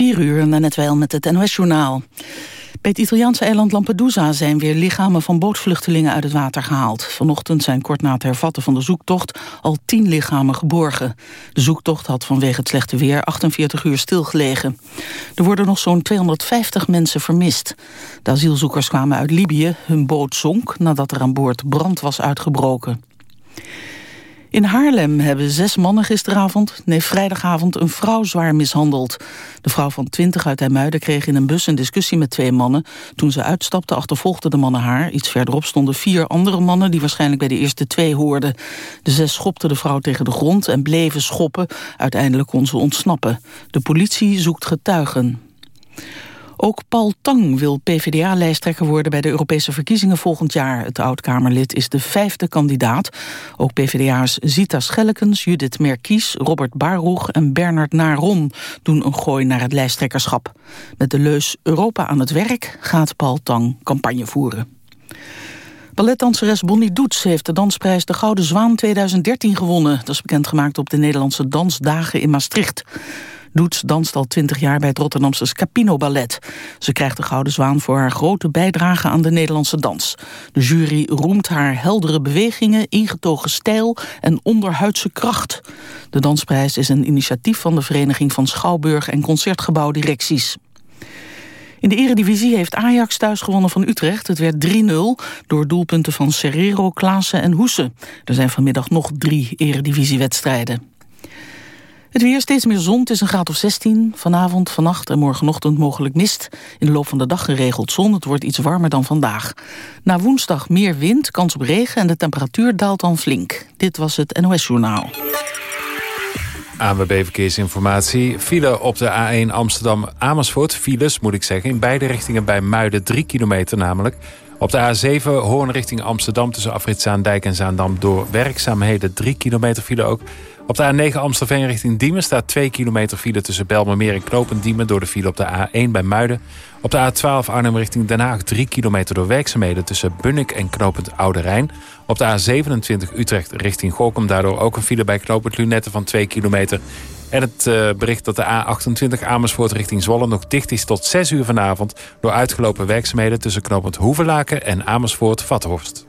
4 uur, net wel met het NOS-journaal. Bij het Italiaanse eiland Lampedusa zijn weer lichamen van bootvluchtelingen uit het water gehaald. Vanochtend zijn kort na het hervatten van de zoektocht al tien lichamen geborgen. De zoektocht had vanwege het slechte weer 48 uur stilgelegen. Er worden nog zo'n 250 mensen vermist. De asielzoekers kwamen uit Libië, hun boot zonk nadat er aan boord brand was uitgebroken. In Haarlem hebben zes mannen gisteravond, nee vrijdagavond, een vrouw zwaar mishandeld. De vrouw van 20 uit IJmuiden kreeg in een bus een discussie met twee mannen. Toen ze uitstapte achtervolgden de mannen haar. Iets verderop stonden vier andere mannen die waarschijnlijk bij de eerste twee hoorden. De zes schopten de vrouw tegen de grond en bleven schoppen. Uiteindelijk kon ze ontsnappen. De politie zoekt getuigen. Ook Paul Tang wil PvdA-lijsttrekker worden bij de Europese verkiezingen volgend jaar. Het oud-Kamerlid is de vijfde kandidaat. Ook PvdA's Zita Schellekens, Judith Merkies, Robert Baruch en Bernard Naron doen een gooi naar het lijsttrekkerschap. Met de leus Europa aan het werk gaat Paul Tang campagne voeren. Balletdanseres Bonnie Doets heeft de dansprijs De Gouden Zwaan 2013 gewonnen. Dat is bekendgemaakt op de Nederlandse Dansdagen in Maastricht. Doets danst al twintig jaar bij het Rotterdamse Scapino Ballet. Ze krijgt de Gouden Zwaan voor haar grote bijdrage aan de Nederlandse dans. De jury roemt haar heldere bewegingen, ingetogen stijl en onderhuidse kracht. De dansprijs is een initiatief van de Vereniging van Schouwburg en Concertgebouwdirecties. In de eredivisie heeft Ajax thuis gewonnen van Utrecht. Het werd 3-0 door doelpunten van Serrero, Klaassen en Hoesen. Er zijn vanmiddag nog drie eredivisiewedstrijden. Het weer steeds meer zon, het is een graad of 16. Vanavond, vannacht en morgenochtend mogelijk mist. In de loop van de dag geregeld zon, het wordt iets warmer dan vandaag. Na woensdag meer wind, kans op regen en de temperatuur daalt dan flink. Dit was het NOS Journaal. ANWB Verkeersinformatie. File op de A1 Amsterdam-Amersfoort. Files, moet ik zeggen, in beide richtingen bij Muiden. 3 kilometer namelijk. Op de A7 Hoorn richting Amsterdam tussen Afrit Zaandijk en Zaandam... door werkzaamheden 3 kilometer file ook. Op de A9 Amstelveen richting Diemen staat 2 kilometer file tussen Belmermeer en Knopendiemen door de file op de A1 bij Muiden. Op de A12 Arnhem richting Den Haag 3 kilometer door werkzaamheden tussen Bunnik en Knopend Oude Rijn. Op de A27 Utrecht richting Gorkum daardoor ook een file bij Knopend Lunette van 2 kilometer. En het uh, bericht dat de A28 Amersfoort richting Zwolle nog dicht is tot 6 uur vanavond... door uitgelopen werkzaamheden tussen Knopend Hoevelaken en Amersfoort-Vathorst.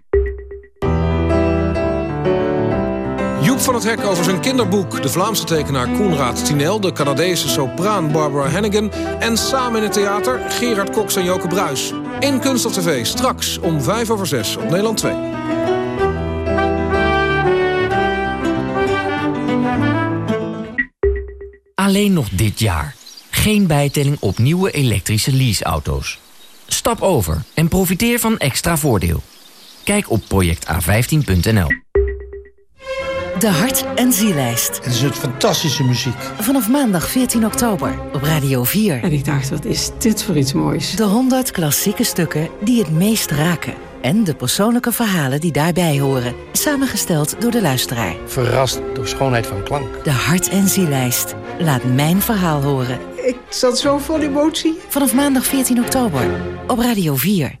van het Hek over zijn kinderboek. De Vlaamse tekenaar Koenraad Tinel, de Canadese sopraan Barbara Hannigan... en samen in het theater Gerard Cox en Joke Bruis. In Kunst of TV, straks om 5 over 6 op Nederland 2. Alleen nog dit jaar. Geen bijtelling op nieuwe elektrische leaseauto's. Stap over en profiteer van extra voordeel. Kijk op projecta15.nl. De Hart- en Zielijst. Het is het fantastische muziek. Vanaf maandag 14 oktober op Radio 4. En ik dacht, wat is dit voor iets moois? De 100 klassieke stukken die het meest raken. En de persoonlijke verhalen die daarbij horen. Samengesteld door de luisteraar. Verrast door schoonheid van klank. De Hart- en Zielijst. Laat mijn verhaal horen. Ik zat zo vol emotie. Vanaf maandag 14 oktober op Radio 4.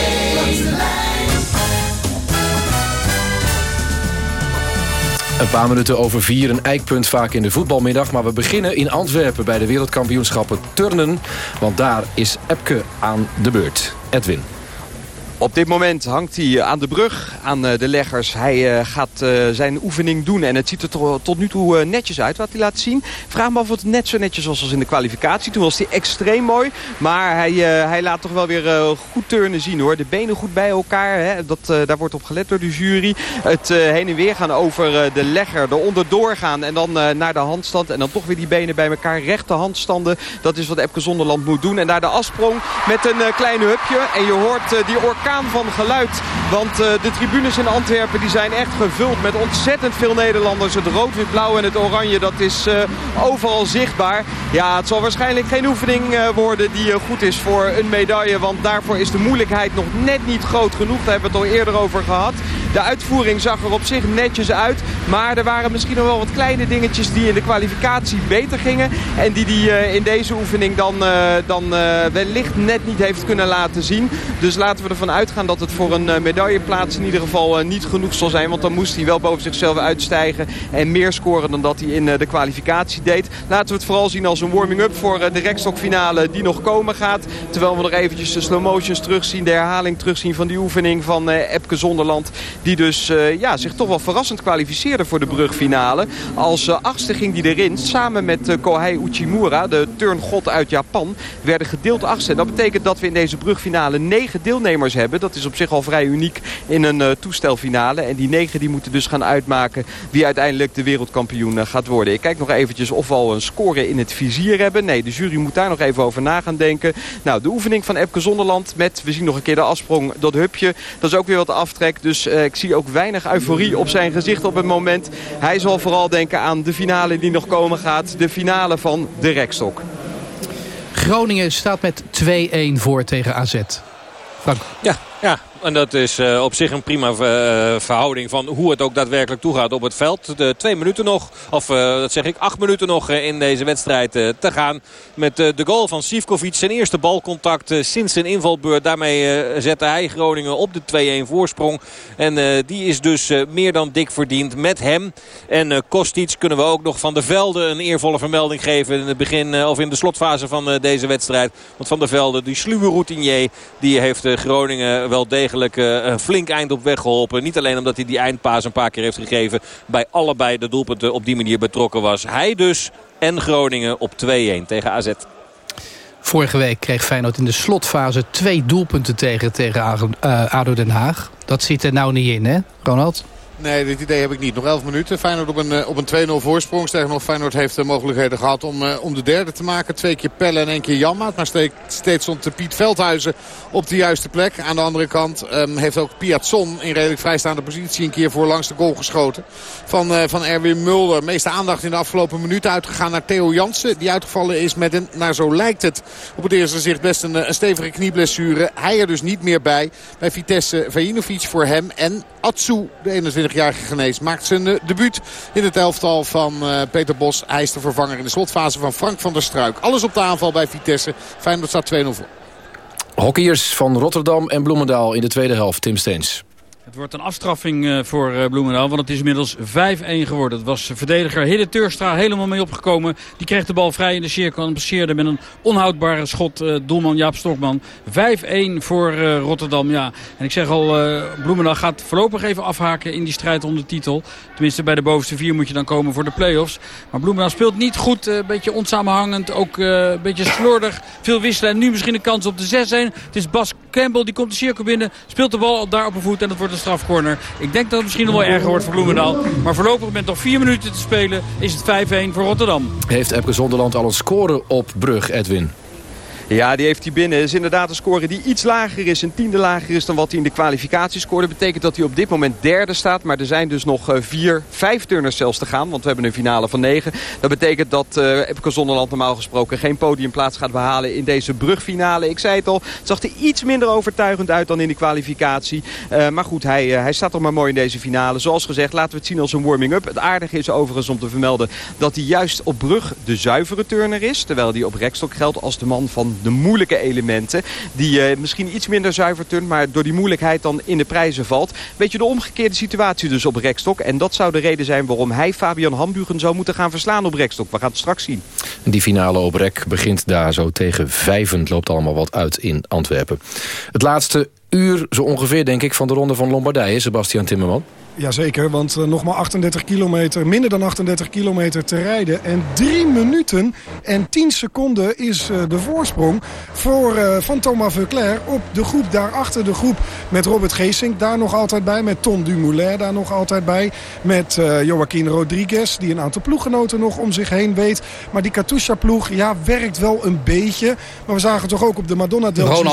Een paar minuten over vier, een eikpunt vaak in de voetbalmiddag. Maar we beginnen in Antwerpen bij de wereldkampioenschappen turnen. Want daar is Epke aan de beurt. Edwin. Op dit moment hangt hij aan de brug, aan eh, de leggers. Hij uh, gaat uh, zijn oefening doen en het ziet er tot nu toe netjes uit wat hij laat zien. Vraag me af of het net zo netjes was als in de kwalificatie. Toen was hij extreem mooi, maar hij, hij laat toch wel weer goed turnen zien hoor. De benen goed bij elkaar, hè. Dat, daar wordt op gelet door de jury. Het heen en weer gaan over de legger, er onderdoor gaan en dan naar de handstand. En dan toch weer die benen bij elkaar, rechte handstanden. Dat is wat Epke Zonderland moet doen. En daar de afsprong met een klein hupje. En je hoort die orkaan van geluid. Want uh, de tribunes in Antwerpen die zijn echt gevuld met ontzettend veel Nederlanders. Het rood, wit, blauw en het oranje, dat is uh, overal zichtbaar. Ja, het zal waarschijnlijk geen oefening uh, worden die goed is voor een medaille. Want daarvoor is de moeilijkheid nog net niet groot genoeg. Daar hebben we het al eerder over gehad. De uitvoering zag er op zich netjes uit. Maar er waren misschien nog wel wat kleine dingetjes die in de kwalificatie beter gingen. En die hij in deze oefening dan, dan wellicht net niet heeft kunnen laten zien. Dus laten we ervan uit uitgaan dat het voor een eh, medailleplaats in ieder geval eh, niet genoeg zal zijn. Want dan moest hij wel boven zichzelf uitstijgen en meer scoren dan dat hij in eh, de kwalificatie deed. Laten we het vooral zien als een warming-up voor de rekstokfinale die nog komen gaat. Terwijl we nog eventjes de slow motions terugzien, de herhaling terugzien van die oefening van Epke Zonderland. Die dus ja, zich toch wel verrassend kwalificeerde voor de brugfinale. Als achtste ging hij erin samen met Kohei Uchimura, de turngod uit Japan. Werden gedeeld achtste. Dat betekent dat we in deze brugfinale negen deelnemers hebben dat is op zich al vrij uniek in een toestelfinale. En die negen die moeten dus gaan uitmaken wie uiteindelijk de wereldkampioen gaat worden. Ik kijk nog eventjes of we al een score in het vizier hebben. Nee, de jury moet daar nog even over na gaan denken. Nou, de oefening van Epke Zonderland met, we zien nog een keer de afsprong, dat hupje. Dat is ook weer wat aftrek. Dus ik zie ook weinig euforie op zijn gezicht op het moment. Hij zal vooral denken aan de finale die nog komen gaat. De finale van de rekstok. Groningen staat met 2-1 voor tegen AZ. Frank. Ja, ja, en dat is uh, op zich een prima uh, verhouding van hoe het ook daadwerkelijk toegaat op het veld. De twee minuten nog, of uh, dat zeg ik, acht minuten nog in deze wedstrijd te gaan. Met de goal van Sivkovic, zijn eerste balcontact sinds zijn invalbeurt. Daarmee zette hij Groningen op de 2-1 voorsprong. En die is dus meer dan dik verdiend met hem. En Kostic kunnen we ook nog van de Velde een eervolle vermelding geven. In het begin of in de slotfase van deze wedstrijd. Want van de Velde, die sluwe routinier, die heeft Groningen wel degelijk eigenlijk een flink eind op weg geholpen. Niet alleen omdat hij die eindpaas een paar keer heeft gegeven. Bij allebei de doelpunten op die manier betrokken was. Hij dus en Groningen op 2-1 tegen AZ. Vorige week kreeg Feyenoord in de slotfase twee doelpunten tegen, tegen ADO Den Haag. Dat zit er nou niet in, hè, Ronald? Nee, dit idee heb ik niet. Nog 11 minuten. Feyenoord op een, eh, op een 2-0 voorsprong. Sterker nog, Feyenoord heeft de mogelijkheden gehad om, uh, om de derde te maken. Twee keer Pelle en één keer Janmaat. Maar steeds, stond Piet Veldhuizen op de juiste plek. Aan de andere kant um, heeft ook Piazzon in redelijk vrijstaande positie... een keer voor langs de goal geschoten van, van Erwin Mulder. Meeste aandacht in de afgelopen minuten uitgegaan naar Theo Jansen. Die uitgevallen is met een, naar zo lijkt het, op het eerste gezicht best een, stevige knieblessure. Hij er dus niet meer bij. Bij Vitesse Vajinovic voor hem. En Atsu, de 21-jarige genees, maakt zijn uh, debuut in het elftal van uh, Peter Bos. Hij is de vervanger in de slotfase van Frank van der Struik. Alles op de aanval bij Vitesse. Feyenoord staat 2-0 voor. Hockeyers van Rotterdam en Bloemendaal in de tweede helft. Tim Steens. Het wordt een afstraffing uh, voor uh, Bloemendaal, want het is inmiddels 5-1 geworden. Het was verdediger Hidde Teurstra helemaal mee opgekomen. Die kreeg de bal vrij in de cirkel en passeerde met een onhoudbare schot uh, doelman Jaap Stokman. 5-1 voor Rotterdam, ja. En ik zeg al, Bloemendaal gaat voorlopig even afhaken in die strijd om de titel. Tenminste, bij de bovenste vier moet je dan komen voor de play-offs. Maar Bloemendaal speelt niet goed, een beetje onsamenhangend, ook een beetje slordig. Veel wisselen en nu misschien een kans op de 6-1. Het is Bas Campbell, die komt de cirkel binnen, speelt de bal daar op een voet en het wordt een strafcorner. Ik denk dat het misschien nog wel erger wordt voor Bloemendaal. Maar voorlopig met nog vier minuten te spelen is het 5-1 voor Rotterdam. Heeft Epke Zonderland al een score op brug, Edwin? Ja, die heeft hij binnen. Is inderdaad een score die iets lager is. Een tiende lager is dan wat hij in de kwalificatie scoorde. Betekent dat hij op dit moment derde staat. Maar er zijn dus nog eh, vier, vijf turners zelfs te gaan. Want we hebben een finale van negen. Dat betekent dat uh, Epke Zonderland normaal gesproken geen podiumplaats gaat behalen in deze brugfinale. Ik zei het al, het zag er iets minder overtuigend uit dan in de kwalificatie. Uh, maar goed, hij, hij staat toch maar mooi in deze finale. Zoals gezegd, laten we het zien als een warming-up. Het aardige is overigens om te vermelden dat hij juist op brug de zuivere turner is. Terwijl hij op rekstok geldt als de man van de moeilijke elementen. Die misschien iets minder zuiver turnt, maar door die moeilijkheid dan in de prijzen valt. Weet je, de omgekeerde situatie dus op rekstok. En dat zou de reden zijn waarom hij Fabian Hambugen zou moeten gaan verslaan op rekstok. We gaan het straks zien. Die finale op rek begint daar zo tegen vijven. loopt allemaal wat uit in Antwerpen. Het laatste uur zo ongeveer, denk ik, van de ronde van Lombardije. Sebastian Timmerman. Jazeker, want uh, nog maar 38 kilometer, minder dan 38 kilometer te rijden. En 3 minuten en 10 seconden is uh, de voorsprong voor, uh, van Thomas Veuclair op de groep daarachter. De groep met Robert Geesink daar nog altijd bij. Met Tom Dumoulin daar nog altijd bij. Met Joaquin Rodriguez, die een aantal ploeggenoten nog om zich heen weet. Maar die Katusha-ploeg, ja, werkt wel een beetje. Maar we zagen toch ook op de Madonna del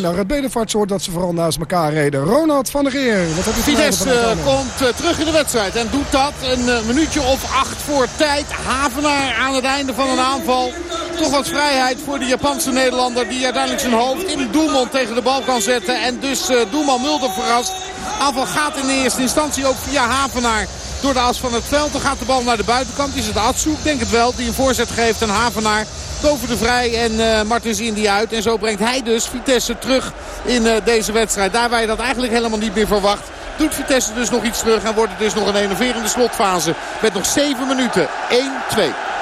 naar het bedevaartsoord... dat ze vooral naast elkaar reden. Ronald van der Geer, wat heb je Vitesse komt komt terug in de wedstrijd. En doet dat een uh, minuutje of acht voor tijd. Havenaar aan het einde van een aanval. Toch wat vrijheid voor de Japanse Nederlander. Die uiteindelijk zijn hoofd in Doelman tegen de bal kan zetten. En dus uh, Doelman Mulder verrast. Aanval gaat in eerste instantie ook via Havenaar door de as van het veld. Dan gaat de bal naar de buitenkant. Is het Atsu, ik denk het wel, die een voorzet geeft aan Havenaar. Boven de Vrij en uh, Martens die uit. En zo brengt hij dus Vitesse terug in uh, deze wedstrijd. Daar waar je dat eigenlijk helemaal niet meer verwacht. Doet Vitesse dus nog iets terug en wordt het dus nog een enerverende slotfase. Met nog 7 minuten. 1-2.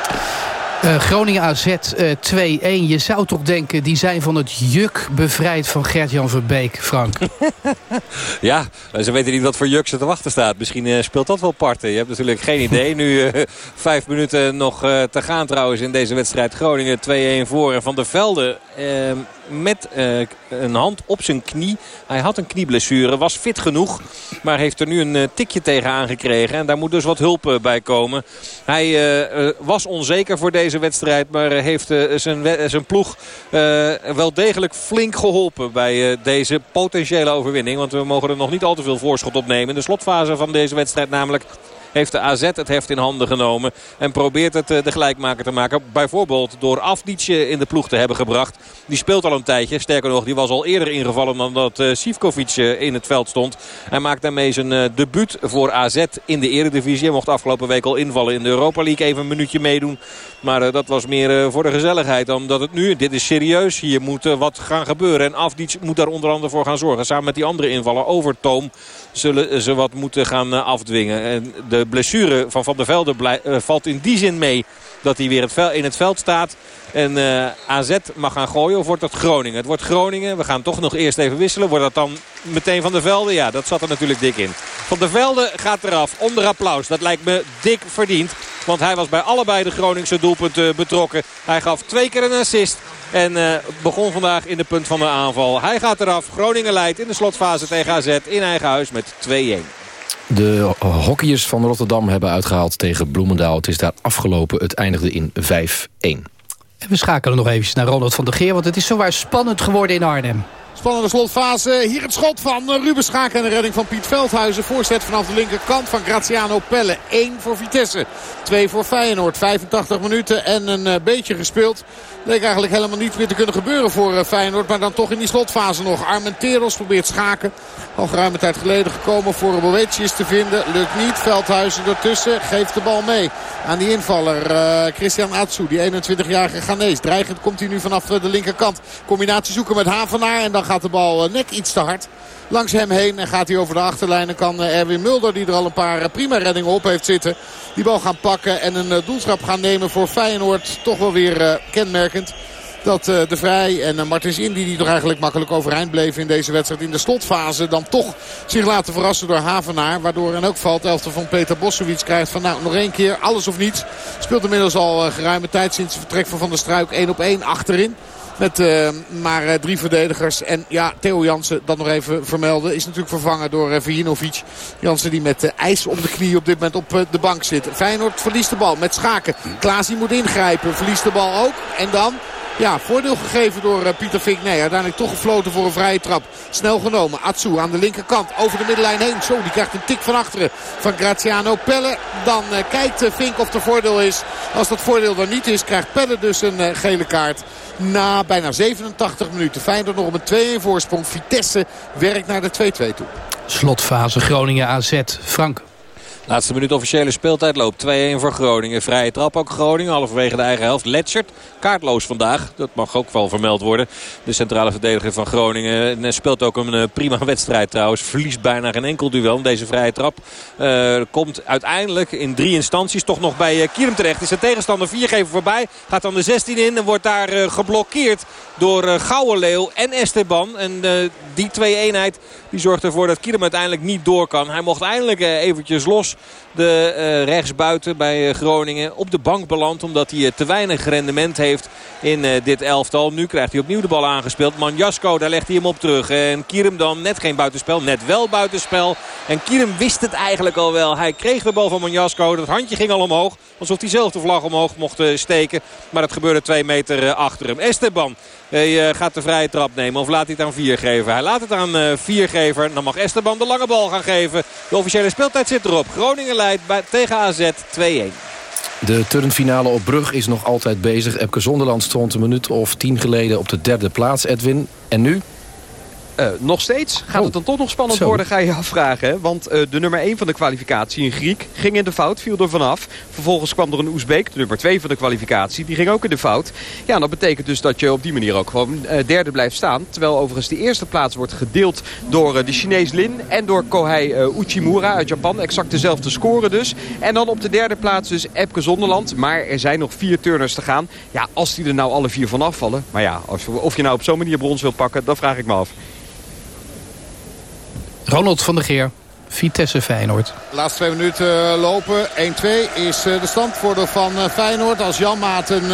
Uh, Groningen AZ uh, 2-1. Je zou toch denken, die zijn van het juk bevrijd van Gert-Jan Verbeek, Frank. ja, ze weten niet wat voor juk ze te wachten staat. Misschien uh, speelt dat wel parten. Je hebt natuurlijk geen idee. Nu vijf minuten nog te gaan trouwens in deze wedstrijd. Groningen 2-1 voor. En Van der Velde ehm, met uh, een hand op zijn knie. Hij had een knieblessure, was fit genoeg. Maar heeft er nu een uh, tikje tegen aangekregen. En daar moet dus wat hulp uh, bij komen. Hij was onzeker voor deze wedstrijd. Maar heeft zijn, zijn ploeg wel degelijk flink geholpen bij deze potentiële overwinning. Want we mogen er nog niet al te veel voorschot op nemen. De slotfase van deze wedstrijd namelijk heeft de AZ het heft in handen genomen. En probeert het de gelijkmaker te maken. Bijvoorbeeld door Afdietje in de ploeg te hebben gebracht. Die speelt al een tijdje. Sterker nog, die was al eerder ingevallen dan dat uh, Sivkovic in het veld stond. Hij maakt daarmee zijn debuut voor AZ in de eredivisie. Hij mocht afgelopen week al invallen in de Europa League. Even een minuutje meedoen. Maar dat was meer voor de gezelligheid. Omdat het nu, dit is serieus. Hier moet wat gaan gebeuren. En Afdic moet daar onder andere voor gaan zorgen. Samen met die andere invallen over Toom zullen ze wat moeten gaan afdwingen. En de blessure van Van der Velde blij, valt in die zin mee dat hij weer in het veld staat. En uh, AZ mag gaan gooien of wordt dat Groningen? Het wordt Groningen. We gaan toch nog eerst even wisselen. Wordt dat dan meteen Van der Velde? Ja, dat zat er natuurlijk dik in. Van der Velde gaat eraf onder applaus. Dat lijkt me dik verdiend. Want hij was bij allebei de Groningse doelpunten betrokken. Hij gaf twee keer een assist. En uh, begon vandaag in de punt van de aanval. Hij gaat eraf. Groningen leidt in de slotfase tegen AZ in eigen huis met 2-1. De hockeyers van Rotterdam hebben uitgehaald tegen Bloemendaal. Het is daar afgelopen. Het eindigde in 5-1. En we schakelen nog even naar Ronald van der Geer. Want het is zowaar spannend geworden in Arnhem. Spannende slotfase. Hier het schot van Ruben Schaak en de redding van Piet Veldhuizen. Voorzet vanaf de linkerkant van Graziano Pelle. 1 voor Vitesse. 2 voor Feyenoord. 85 minuten en een eh, beetje gespeeld. Leek eigenlijk helemaal niet meer te kunnen gebeuren voor eh, Feyenoord. Maar dan toch in die slotfase nog. Armenteros probeert schaken. Al geruime tijd geleden gekomen voor Boetius te vinden. Lukt niet. Veldhuizen ertussen. Geeft de bal mee aan die invaller. Christian Atsu, die 21-jarige Ghanese. Dreigend komt hij nu vanaf de linkerkant. Combinatie zoeken met Havenaar. En dan gaat de bal eh, net iets te hard langs hem heen. En gaat hij over de achterlijn. En kan Erwin Mulder, die er al een paar prima reddingen op heeft zitten... die bal gaan pakken en een doeltrap gaan nemen voor Feyenoord. Toch wel weer kenmerkend dat De Vrij en Martins Indy die toch eigenlijk makkelijk overeind bleven in deze wedstrijd. In de slotfase dan toch zich laten verrassen door Havenaar. Waardoor in ook valt elfte van Peter Bossowicz krijgt van nou nog één keer alles of niets. Speelt inmiddels al geruime tijd sinds het vertrek van Van der Struik 1 op 1 achterin. Met uh, maar uh, drie verdedigers. En ja, Theo Jansen, dat nog even vermelden, is natuurlijk vervangen door uh. Jansen die met ijs om de knie op dit moment op de bank zit. Feyenoord verliest de bal met Schaken. Klaasie moet ingrijpen, verliest de bal ook. En dan ja, voordeel gegeven door Pieter Vink. Nee, uiteindelijk toch gefloten voor een vrije trap. Snel genomen. Atsu aan de linkerkant. Over de middenlijn heen. Zo, die krijgt een tik van achteren van Graziano Pelle. Dan kijkt Vink of er voordeel is. Als dat voordeel er niet is, krijgt Pelle dus een gele kaart. Na bijna 87 minuten. Feyenoord nog op een 2-1 voorsprong. Vitesse werkt naar de 2-2 toe. Slotfase Groningen AZ. Frank. Laatste minuut officiële speeltijd loopt 2-1 voor Groningen. Vrije trap ook Groningen, halverwege de eigen helft. Letchert, kaartloos vandaag. Dat mag ook wel vermeld worden. De centrale verdediger van Groningen en speelt ook een eh, prima wedstrijd trouwens. Verliest bijna geen enkel duel. Deze vrije trap uh, komt uiteindelijk in drie instanties toch nog bij Kierum terecht. Is zijn tegenstander viergever voorbij. Gaat dan de 16 in en wordt daar geblokkeerd door uh, en Esteban. En die twee eenheid die zorgt ervoor dat Kierum uiteindelijk niet door kan. Hij mocht eindelijk eventjes los de uh, rechtsbuiten bij uh, Groningen op de bank belandt. Omdat hij uh, te weinig rendement heeft in dit elftal. Nu krijgt hij opnieuw de bal aangespeeld. Manjasko, daar legt hij hem op terug. En Kierum dan net geen buitenspel, net wel buitenspel. En Kierum wist het eigenlijk al wel. Hij kreeg de bal van Manjasko. Dat handje ging al omhoog. Alsof hij zelf de vlag omhoog mocht steken. Maar dat gebeurde twee meter achter hem. Esteban hij gaat de vrije trap nemen of laat hij het aan Viergever. Hij laat het aan Viergever. Dan mag Esteban de lange bal gaan geven. De officiële speeltijd zit erop. Groningen bij, tegen AZ 2-1. De turnfinale op Brug is nog altijd bezig. Epke Zonderland stond een minuut of tien geleden op de derde plaats, Edwin. En nu? Uh, nog steeds gaat het dan toch nog spannend Zo. worden, ga je je afvragen. Hè? Want uh, de nummer 1 van de kwalificatie, een Griek, ging in de fout, viel er vanaf. Vervolgens kwam er een Oezbeek, de nummer 2 van de kwalificatie, die ging ook in de fout. Ja, dat betekent dus dat je op die manier ook gewoon uh, derde blijft staan. Terwijl overigens de eerste plaats wordt gedeeld door de Chinees Lin en door Kohei Uchimura uit Japan. Exact dezelfde score dus. En dan op de derde plaats dus Epke Zonderland. Maar er zijn nog vier turners te gaan. Ja, als die er nou alle vier van afvallen. Maar ja, als, of je nou op zo'n manier brons wilt pakken, dan vraag ik me af. Ronald van der Geer. Vitesse Feyenoord. De laatste twee minuten lopen. 1-2 is de standvoordeel van Feyenoord. Als Janmaat een,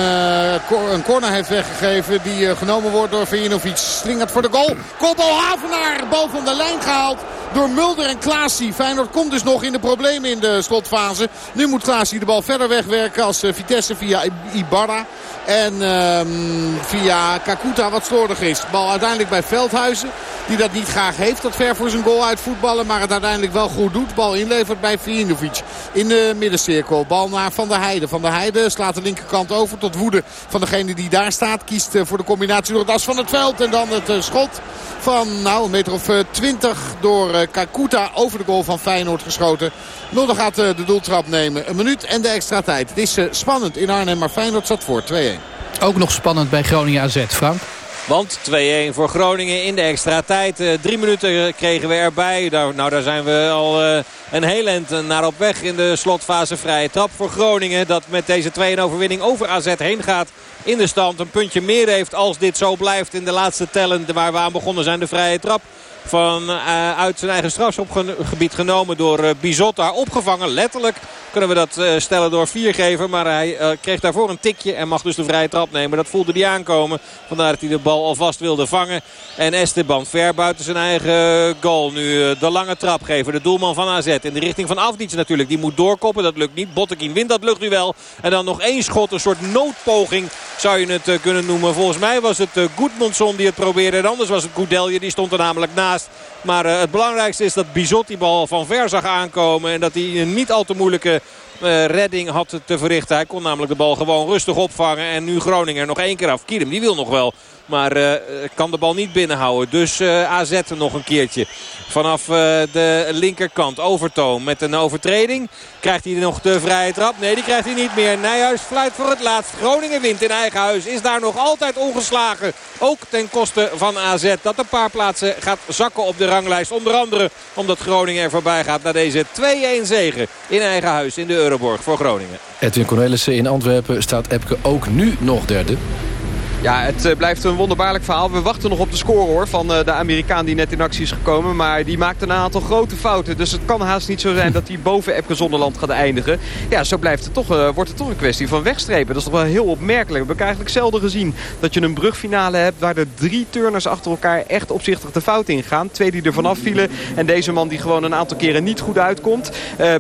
een corner heeft weggegeven die genomen wordt door Vijinovic. Slingert voor de goal. Kopbal Havenaar. Bal van de lijn gehaald door Mulder en Klaasie. Feyenoord komt dus nog in de problemen in de slotfase. Nu moet Klaasie de bal verder wegwerken als Vitesse via Ibarra. En um, via Kakuta wat slordig is. Bal uiteindelijk bij Veldhuizen. Die dat niet graag heeft. Dat ver voor zijn goal uit voetballen. Maar het uiteindelijk wel goed doet. Bal inlevert bij Vijinovic. In de middencirkel. Bal naar Van der Heijden. Van der Heijden slaat de linkerkant over. Tot woede van degene die daar staat. Kiest voor de combinatie door het as van het veld. En dan het schot van nou, een meter of twintig door Kakuta over de goal van Feyenoord geschoten. Mulder gaat de doeltrap nemen. Een minuut en de extra tijd. Het is spannend in Arnhem, maar Feyenoord zat voor 2-1. Ook nog spannend bij Groningen AZ, Frank. Want 2-1 voor Groningen in de extra tijd. Uh, drie minuten kregen we erbij. Daar, nou, daar zijn we al uh, een heel eind naar op weg in de slotfase. Vrije trap voor Groningen. Dat met deze 2-1 overwinning over AZ heen gaat in de stand. Een puntje meer heeft als dit zo blijft in de laatste tellen waar we aan begonnen zijn. De vrije trap van, uh, uit zijn eigen strafschopgebied genomen door uh, Bizot. Daar opgevangen, letterlijk kunnen we dat uh, stellen door viergever. Maar hij kreeg daarvoor een tikje en mag dus de vrije trap nemen. Dat voelde hij aankomen. Vandaar dat hij de bal alvast wilde vangen. En Esteban ver buiten zijn eigen goal. Nu de lange trap geven. De doelman van AZ in de richting van Afdic natuurlijk. Die moet doorkoppen, dat lukt niet. Bottekin wint dat luchtduel. En dan nog één schot, een soort noodpoging zou je het kunnen noemen. Volgens mij was het Goedmondson die het probeerde. En anders was het Goudelje, die stond er namelijk Maar uh, het belangrijkste is dat Bizot die bal van ver zag aankomen. En dat hij een niet al te moeilijke uh, redding had te verrichten. Hij kon namelijk de bal gewoon rustig opvangen. En nu Groningen nog één keer af. Kierum die wil nog wel. Maar uh, kan de bal niet binnenhouden. Dus uh, AZ nog een keertje. Vanaf uh, de linkerkant. Overtoom met een overtreding. Krijgt hij nog de vrije trap? Nee, die krijgt hij niet meer. Nijhuis fluit voor het laatst. Groningen wint in eigen huis. Is daar nog altijd ongeslagen. Ook ten koste van AZ. Dat een paar plaatsen gaat zakken op de ranglijst. Onder andere omdat Groningen er voorbij gaat naar deze 2-1 zegen. In eigen huis in de Euroborg voor Groningen. Edwin Cornelissen in Antwerpen staat Epke ook nu nog derde. Ja, het uh, blijft een wonderbaarlijk verhaal. We wachten nog op de score hoor, van uh, de Amerikaan die net in actie is gekomen. Maar die maakt een aantal grote fouten. Dus het kan haast niet zo zijn dat hij boven Epke Zonderland gaat eindigen. Ja, zo blijft het toch, uh, wordt het toch een kwestie van wegstrepen. Dat is toch wel heel opmerkelijk. We hebben eigenlijk zelden gezien dat je een brugfinale hebt... waar de drie turners achter elkaar echt opzichtig de fout ingaan. Twee die er vanaf vielen. En deze man die gewoon een aantal keren niet goed uitkomt.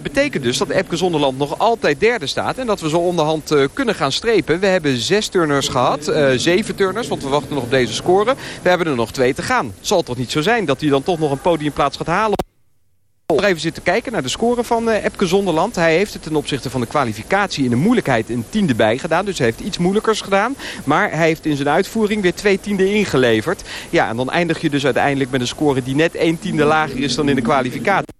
betekent dus dat Epke Zonderland nog altijd derde staat. En dat we zo onderhand kunnen gaan strepen. We hebben zes turners gehad. zeven turners, want we wachten nog op deze score. We hebben er nog twee te gaan. Het zal toch niet zo zijn dat hij dan toch nog een podiumplaats gaat halen? Nog even zitten kijken naar de score van uh, Epke Zonderland. Hij heeft het ten opzichte van de kwalificatie in de moeilijkheid een tiende bij gedaan. Dus hij heeft iets moeilijkers gedaan. Maar hij heeft in zijn uitvoering weer twee tienden ingeleverd. Ja, en dan eindig je dus uiteindelijk met een score die net één tiende lager is dan in de kwalificatie.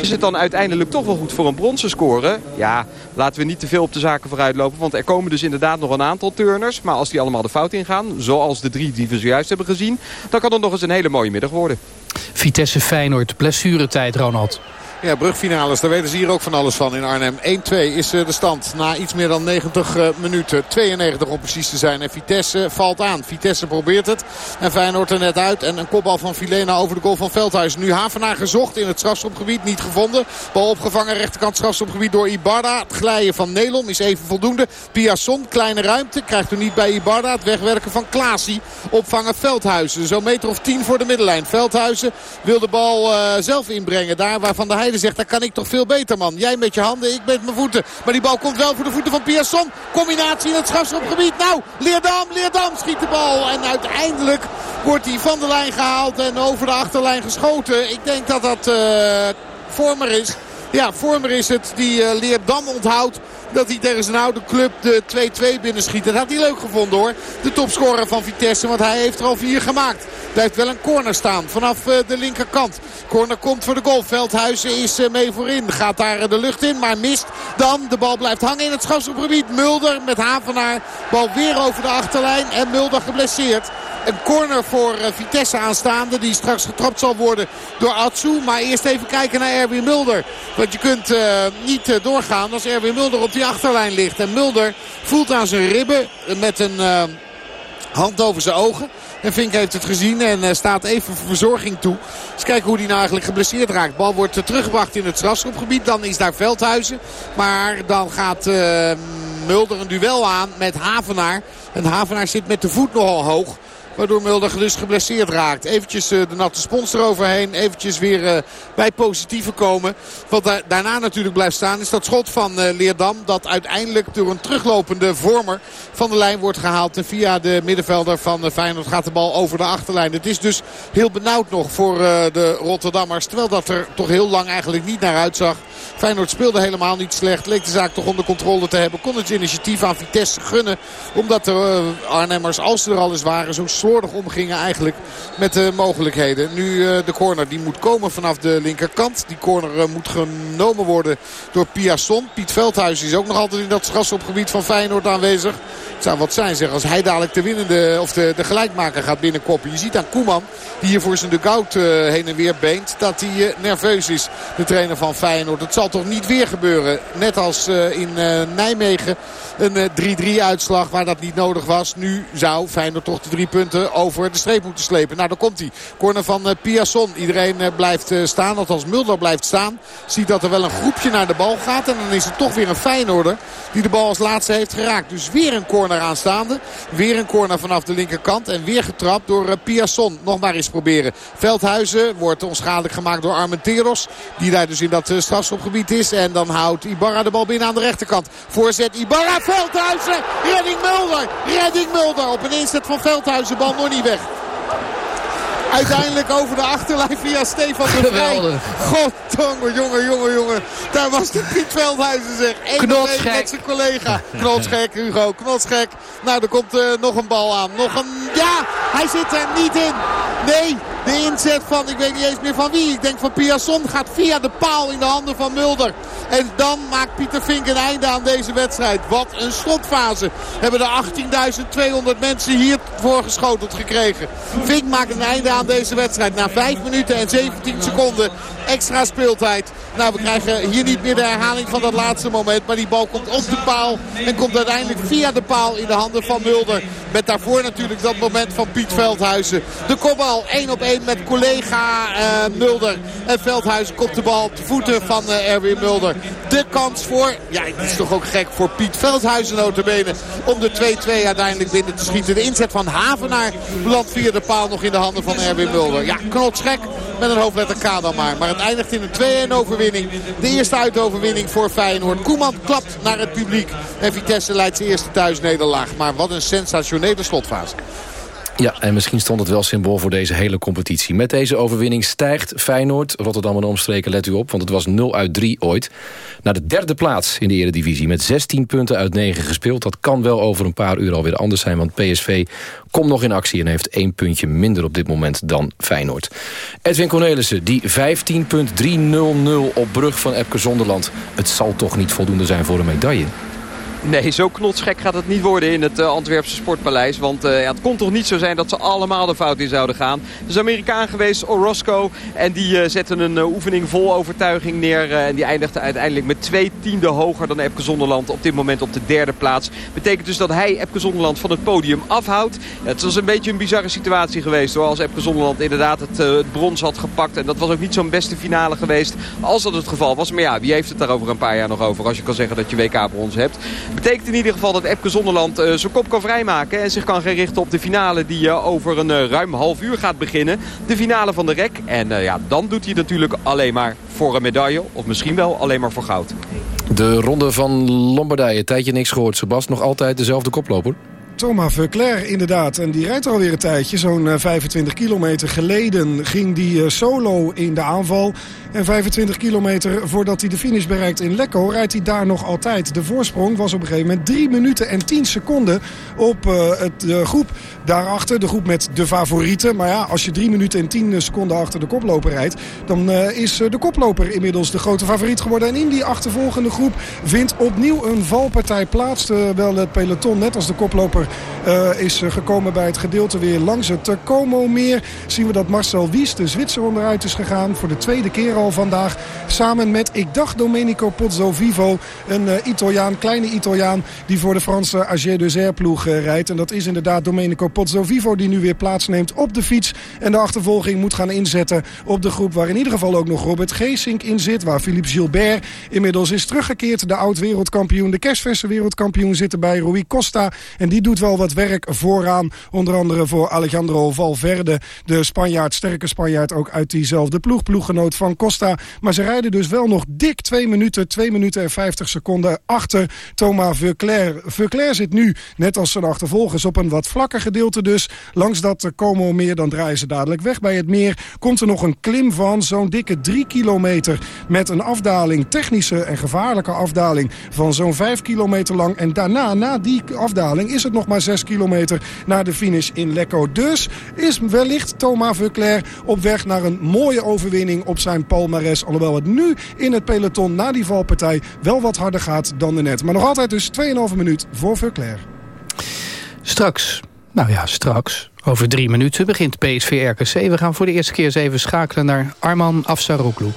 Is het dan uiteindelijk toch wel goed voor een bronzen scoren? Ja, laten we niet te veel op de zaken vooruitlopen. Want er komen dus inderdaad nog een aantal turners. Maar als die allemaal de fout ingaan, zoals de drie die we zojuist hebben gezien... dan kan het nog eens een hele mooie middag worden. Vitesse Feyenoord, blessuretijd Ronald. Ja, brugfinales, daar weten ze hier ook van alles van in Arnhem. 1-2 is eh, de stand na iets meer dan 90 eh, minuten. 92 om precies te zijn. En Vitesse valt aan. Vitesse probeert het. En Feyenoord er net uit. En een kopbal van Filena over de goal van Veldhuis. Nu Havenaar gezocht in het strafschopgebied. Niet gevonden. Bal opgevangen rechterkant strafschopgebied door Ibarra. Het glijden van Nelom is even voldoende. Piasson, kleine ruimte. Krijgt u niet bij Ibarra. Het wegwerken van Klaasie. Opvangen Veldhuizen. Zo'n meter of 10 voor de middenlijn. Veldhuizen wil de bal uh, zelf inbrengen. Daar waar Van de Zegt, dat kan ik toch veel beter man. Jij met je handen, ik met mijn voeten. Maar die bal komt wel voor de voeten van Pierson. Combinatie in het strafschopgebied. Nou, Leerdam, Leerdam schiet de bal. En uiteindelijk wordt hij van de lijn gehaald en over de achterlijn geschoten. Ik denk dat dat uh, Vormer is. Ja, Vormer is het die uh, Leerdam onthoudt dat hij tegen zijn oude club de 2-2 binnenschiet. Dat had hij leuk gevonden hoor. De topscorer van Vitesse, want hij heeft er al vier gemaakt. Blijft wel een corner staan vanaf de linkerkant. Corner komt voor de goal. Veldhuizen is mee voorin. Gaat daar de lucht in, maar mist dan. De bal blijft hangen in het strafschopgebied. Mulder met Havenaar. Bal weer over de achterlijn en Mulder geblesseerd. Een corner voor Vitesse aanstaande. Die straks getrapt zal worden door Atsu. Maar eerst even kijken naar Erwin Mulder. Want je kunt uh, niet uh, doorgaan als Erwin Mulder op die achterlijn ligt. En Mulder voelt aan zijn ribben met een hand over zijn ogen. En Vink heeft het gezien en staat even voor verzorging toe. Eens kijken hoe hij nou eigenlijk geblesseerd raakt. Bal wordt teruggebracht in het strafschopgebied. Dan is daar Veldhuizen. Maar dan gaat Mulder een duel aan met Havenaar. En Havenaar zit met de voet nogal hoog. Waardoor Mulder dus geblesseerd raakt. Eventjes uh, de natte spons eroverheen. Eventjes weer uh, bij positieve komen. Wat da daarna natuurlijk blijft staan is dat schot van uh, Leerdam. Dat uiteindelijk door een teruglopende vormer van de lijn wordt gehaald. En via de middenvelder van Feyenoord gaat de bal over de achterlijn. Het is dus heel benauwd nog voor de Rotterdammers. Terwijl dat er toch heel lang eigenlijk niet naar uitzag. Feyenoord speelde helemaal niet slecht. Leek de zaak toch onder controle te hebben. Kon het initiatief aan Vitesse gunnen. Omdat de Arnhemmers, als ze er al eens waren, zo slordig omgingen eigenlijk met de mogelijkheden. Nu uh, de corner die moet komen vanaf de linkerkant. Die corner uh, moet genomen worden door Piasson. Piet Veldhuis is ook nog altijd in dat strafschopgebied van Feyenoord aanwezig. Het zou wat zijn zeg als hij dadelijk de winnende of de, de gelijkmaker gaat binnenkoppen. Je ziet aan Koeman die hier voor zijn dugout uh, heen en weer beent dat hij nerveus is. De trainer van Feyenoord. Het zal toch niet weer gebeuren. Net als in Nijmegen een 3-3 uitslag waar dat niet nodig was. Nu zou Feyenoord toch de drie punten over de streep moeten slepen. Nou, daar komt hij. Corner van uh, Piasson. Iedereen uh, blijft uh, staan. Althans, Mulder blijft staan. Ziet dat er wel een groepje naar de bal gaat. En dan is het toch weer een Feyenoorder die de bal als laatste heeft geraakt. Dus weer een corner aanstaande. Weer een corner vanaf de linkerkant. En weer getrapt door Piasson. Nog maar eens proberen. Veldhuizen wordt onschadelijk gemaakt door Armenteros. Die daar dus in dat strafschopgebied is. En dan houdt Ibarra de bal binnen aan de rechterkant. Voorzet Ibarra. Veldhuizen. Redding Mulder. Redding Mulder. Op een inzet van Veldhuizen. Bal nog niet weg. Uiteindelijk over de achterlijn via Stefan de Vrij. Godtongen, jongen, jongen, jongen. Daar was de Piet Veldhuizen zeg. Knotsgek. met zijn collega. Knotsgek, Hugo. Knotsgek. Nou, er komt uh, nog een bal aan. Nog een... Ja, hij zit er niet in. Nee, de inzet van, ik weet niet eens meer van wie. Ik denk van Piasson gaat via de paal in de handen van Mulder. En dan maakt Pieter Vink een einde aan deze wedstrijd. Wat een slotfase. Hebben de 18.200 mensen hier voorgeschoteld gekregen. Vink maakt een einde aan deze wedstrijd. Na 5 minuten en 17 seconden extra speeltijd. Nou, we krijgen hier niet meer de herhaling van dat laatste moment. Maar die bal komt op de paal. En komt uiteindelijk via de paal in de handen van Mulder. Met daarvoor natuurlijk dat moment van Piet Veldhuizen. De kopbal 1 op 1 met collega uh, Mulder. En Veldhuizen komt de bal op de voeten van uh, Erwin Mulder. De kans voor, ja het is toch ook gek voor Piet Veldhuizen notabene. Om de 2-2 uiteindelijk binnen te schieten. De inzet van Havenaar belandt via de paal nog in de handen van Erwin Mulder. Ja, knotsgek met een hoofdletter K dan maar. Maar het eindigt in een 2-1 overwinning. De eerste uitoverwinning voor Feyenoord. Koeman klapt naar het publiek. En Vitesse leidt zijn eerste thuisnederlaag. Maar wat een sensationele slotfase. Ja, en misschien stond het wel symbool voor deze hele competitie. Met deze overwinning stijgt Feyenoord, Rotterdam en omstreken, let u op... want het was 0 uit 3 ooit, naar de derde plaats in de Eredivisie... met 16 punten uit 9 gespeeld. Dat kan wel over een paar uur alweer anders zijn... want PSV komt nog in actie en heeft één puntje minder op dit moment dan Feyenoord. Edwin Cornelissen, die 15.300 op brug van Epke Zonderland. Het zal toch niet voldoende zijn voor een medaille? Nee, zo knotsgek gaat het niet worden in het uh, Antwerpse Sportpaleis. Want uh, ja, het kon toch niet zo zijn dat ze allemaal de fout in zouden gaan. Is Amerikaan geweest, Orozco. En die uh, zette een oefening vol overtuiging neer. en die eindigde uiteindelijk met twee tiende hoger dan Epke Zonderland. Op dit moment op de derde plaats. Betekent dus dat hij Epke Zonderland van het podium afhoudt. het was een beetje een bizarre situatie geweest. Hoor, als Epke Zonderland inderdaad het, het brons had gepakt. En dat was ook niet zo'n beste finale geweest als dat het geval was. Maar ja, wie heeft het daar over een paar jaar nog over. Als je kan zeggen dat je WK-brons hebt. Betekent in ieder geval dat Epke Zonderland uh, zijn kop kan vrijmaken. En zich kan gaan richten op de finale die uh, over een uh, ruim half uur gaat beginnen. De finale van de rek. En ja, dan doet hij natuurlijk alleen maar voor een medaille. Of misschien wel alleen maar voor goud. De ronde van Lombardije. Tijdje niks gehoord. Sebas nog altijd dezelfde koploper? Thomas Verclair inderdaad. En die rijdt alweer een tijdje. Zo'n 25 kilometer geleden ging die solo in de aanval. En 25 kilometer voordat hij de finish bereikt in Lecco... rijdt hij daar nog altijd. De voorsprong was op een gegeven moment 3 minuten en 10 seconden... op uh, het, de groep daarachter. De groep met de favorieten. Maar ja, als je 3 minuten en 10 seconden achter de koploper rijdt... dan is de koploper inmiddels de grote favoriet geworden. En in die achtervolgende groep vindt opnieuw een valpartij plaats. Terwijl het peloton, net als de koploper, uh, is gekomen bij het gedeelte weer langs het Como-meer. Zien we dat Marcel Wies, de Zwitser, onderuit is gegaan. Voor de tweede keer al vandaag. Samen met, ik dacht, Domenico Pozzovivo. Een uh, Italiaan, kleine Italiaan die voor de Franse AG de ploeg rijdt. En dat is inderdaad Domenico Pozzovivo die nu weer plaatsneemt op de fiets. En de achtervolging moet gaan inzetten op de groep waar in ieder geval ook nog Robert Geesink in zit. Waar Philippe Gilbert inmiddels is teruggekeerd. De oud-wereldkampioen, de kerstverse wereldkampioen zit erbij. Rui Costa. En die doet wel wat werk vooraan. Onder andere voor Alejandro Valverde. De Spanjaard, sterke Spanjaard ook uit diezelfde ploeg. Ploeggenoot van Costa maar ze rijden dus wel nog dik 2 minuten, 2 minuten en 50 seconden achter Thomas Verclair. Verclair zit nu, net als zijn achtervolgers, op een wat vlakker gedeelte dus. Langs dat Como meer, dan draaien ze dadelijk weg bij het meer. Komt er nog een klim van zo'n dikke 3 kilometer met een afdaling, technische en gevaarlijke afdaling van zo'n 5 kilometer lang. En daarna, na die afdaling, is het nog maar 6 kilometer naar de finish in Lecco. Dus is wellicht Thomas Verclair op weg naar een mooie overwinning op zijn pal palmares. Alhoewel het nu in het peloton na die valpartij wel wat harder gaat dan de net. Maar nog altijd dus 2,5 minuut voor Verclair. Straks, nou ja, straks, over drie minuten begint PSV-RKC. We gaan voor de eerste keer eens even schakelen naar Arman Afsaroglu.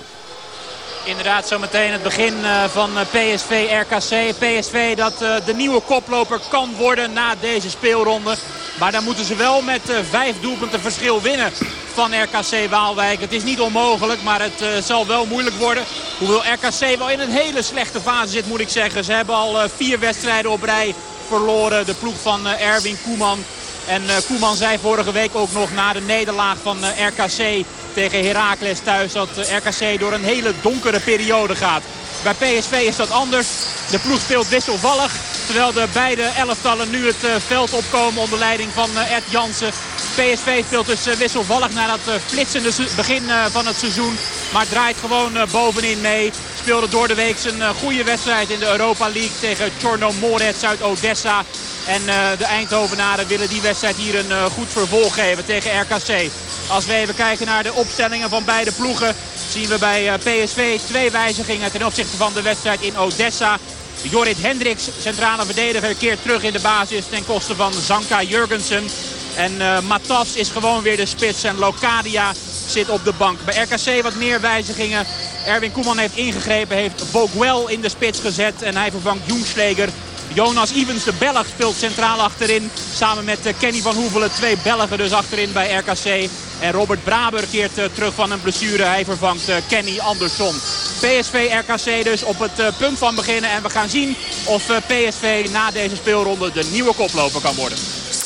Inderdaad, zometeen het begin eh, van eh, PSV-RKC. PSV dat eh, de nieuwe koploper kan worden na deze speelronde. Maar dan moeten ze wel met vijf doelpunten verschil winnen van RKC Waalwijk. Het is niet onmogelijk, maar het zal wel moeilijk worden. Hoewel RKC wel in een hele slechte fase zit, moet ik zeggen. Ze hebben al vier wedstrijden op rij verloren. De ploeg van Erwin Koeman. En Koeman zei vorige week ook nog na de nederlaag van RKC tegen Heracles thuis dat RKC door een hele donkere periode gaat. Bij PSV is dat anders. De ploeg speelt wisselvallig. Terwijl de beide elftallen nu het eh, veld opkomen onder leiding van eh, Ed Jansen. PSV speelt dus eh, wisselvallig na dat flitsende begin van het seizoen. Maar draait gewoon bovenin mee. Speelde door de week een goede wedstrijd in de Europa League tegen Chorno Morets uit Odessa. En de Eindhovenaren willen die wedstrijd hier een goed vervolg geven tegen RKC. Als we even kijken naar de opstellingen van beide ploegen... zien we bij eh, PSV twee wijzigingen ten opzichte van de wedstrijd in Odessa. Jorrit Hendricks, centrale verdediger, keert terug in de basis ten koste van Zanka Jurgensen. En Matas is gewoon weer de spits en Locadia zit op de bank. Bij RKC wat meer wijzigingen. Erwin Koeman heeft ingegrepen, heeft Boguel in de spits gezet en hij vervangt Jungschläger. Jonas Ivens, de Belg, speelt centraal achterin. Samen met eh, Kenny van Hoevelen, twee Belgen dus achterin bij RKC. En Robert Braber keert eh, terug van een blessure. Hij vervangt eh, Kenny Andersson. PSV RKC dus op het punt van beginnen. En we gaan zien of PSV na deze speelronde de nieuwe koploper kan worden.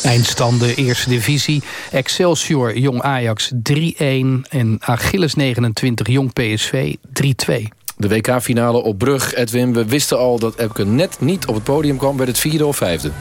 Eindstanden eerste divisie. Excelsior Jong Ajax 3-1 en Achilles 29 Jong PSV 3-2. De WK-finale op Brug, Edwin. We wisten al dat Epke net niet op het podium kwam. Werd het vierde of vijfde?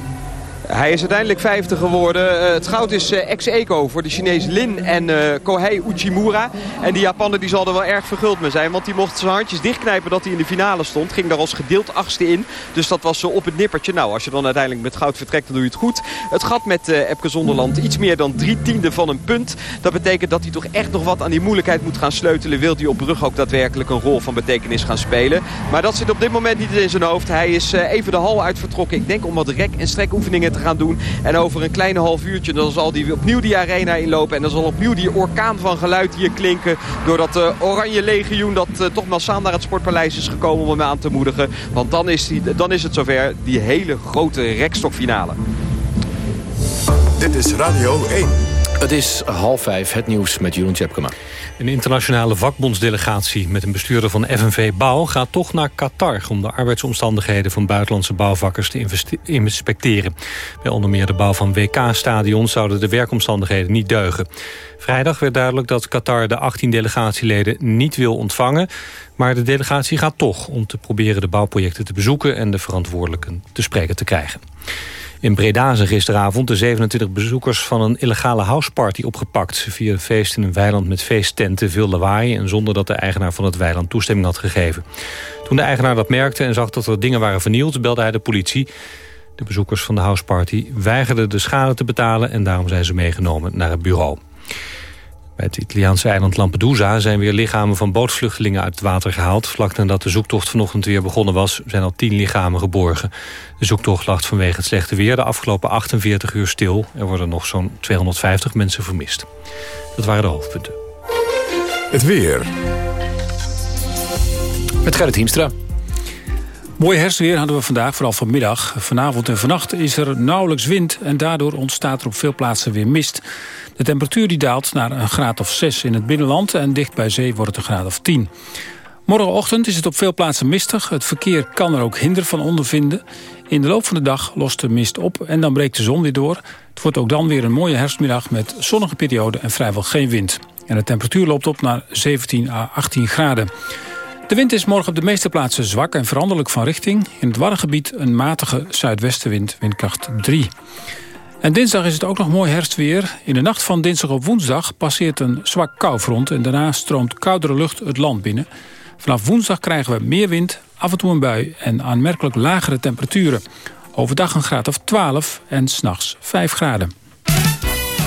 Hij is uiteindelijk vijfde geworden. Uh, het goud is uh, ex-eco voor de Chinees Lin en uh, Kohei Uchimura. En die Japaner die zal er wel erg verguld mee zijn. Want die mocht zijn handjes dichtknijpen dat hij in de finale stond. Ging daar als gedeeld achtste in. Dus dat was op het nippertje. Nou, als je dan uiteindelijk met goud vertrekt, dan doe je het goed. Het gat met Epke Zonderland iets meer dan drie tiende van een punt. Dat betekent dat hij toch echt nog wat aan die moeilijkheid moet gaan sleutelen. Wil hij op brug ook daadwerkelijk een rol van betekenis gaan spelen. Maar dat zit op dit moment niet in zijn hoofd. Hij is even de hal uit vertrokken. Ik denk om wat rek- en strekoefeningen gaan doen. En over een kleine half uurtje dan zal hij opnieuw die arena inlopen. En dan zal opnieuw die orkaan van geluid hier klinken. Door dat uh, oranje legioen dat uh, toch massaal naar het Sportpaleis is gekomen om hem aan te moedigen. Want dan is, die, dan is het zover die hele grote rekstokfinale. Dit is Radio 1. Het is half vijf, het nieuws met Jeroen Tjepkema. Een internationale vakbondsdelegatie met een bestuurder van FNV Bouw... gaat toch naar Qatar om de arbeidsomstandigheden van buitenlandse bouwvakkers te inspecteren. Bij onder meer de bouw van WK-stadions zouden de werkomstandigheden niet deugen. Vrijdag werd duidelijk dat Qatar de 18 delegatieleden niet wil ontvangen... maar de delegatie gaat toch om te proberen de bouwprojecten te bezoeken... en de verantwoordelijken te spreken te krijgen. In Breda zijn gisteravond de 27 bezoekers van een illegale houseparty opgepakt. Ze vierden feest in een weiland met feesttenten, veel lawaai... en zonder dat de eigenaar van het weiland toestemming had gegeven. Toen de eigenaar dat merkte en zag dat er dingen waren vernield... belde hij de politie. De bezoekers van de houseparty weigerden de schade te betalen... en daarom zijn ze meegenomen naar het bureau. Bij het Italiaanse eiland Lampedusa zijn weer lichamen van bootvluchtelingen uit het water gehaald. Vlak nadat de zoektocht vanochtend weer begonnen was, zijn al tien lichamen geborgen. De zoektocht lag vanwege het slechte weer de afgelopen 48 uur stil. Er worden nog zo'n 250 mensen vermist. Dat waren de hoofdpunten. Het weer. Met Gerrit Hiemstra. Mooi herfstweer hadden we vandaag, vooral vanmiddag. Vanavond en vannacht is er nauwelijks wind... en daardoor ontstaat er op veel plaatsen weer mist. De temperatuur die daalt naar een graad of 6 in het binnenland... en dicht bij zee wordt het een graad of 10. Morgenochtend is het op veel plaatsen mistig. Het verkeer kan er ook hinder van ondervinden. In de loop van de dag lost de mist op en dan breekt de zon weer door. Het wordt ook dan weer een mooie herfstmiddag met zonnige periode en vrijwel geen wind. En de temperatuur loopt op naar 17 à 18 graden. De wind is morgen op de meeste plaatsen zwak en veranderlijk van richting. In het Waddengebied een matige zuidwestenwind, windkracht 3. En dinsdag is het ook nog mooi herfstweer. In de nacht van dinsdag op woensdag passeert een zwak koufront... en daarna stroomt koudere lucht het land binnen. Vanaf woensdag krijgen we meer wind, af en toe een bui... en aanmerkelijk lagere temperaturen. Overdag een graad of 12 en s'nachts 5 graden.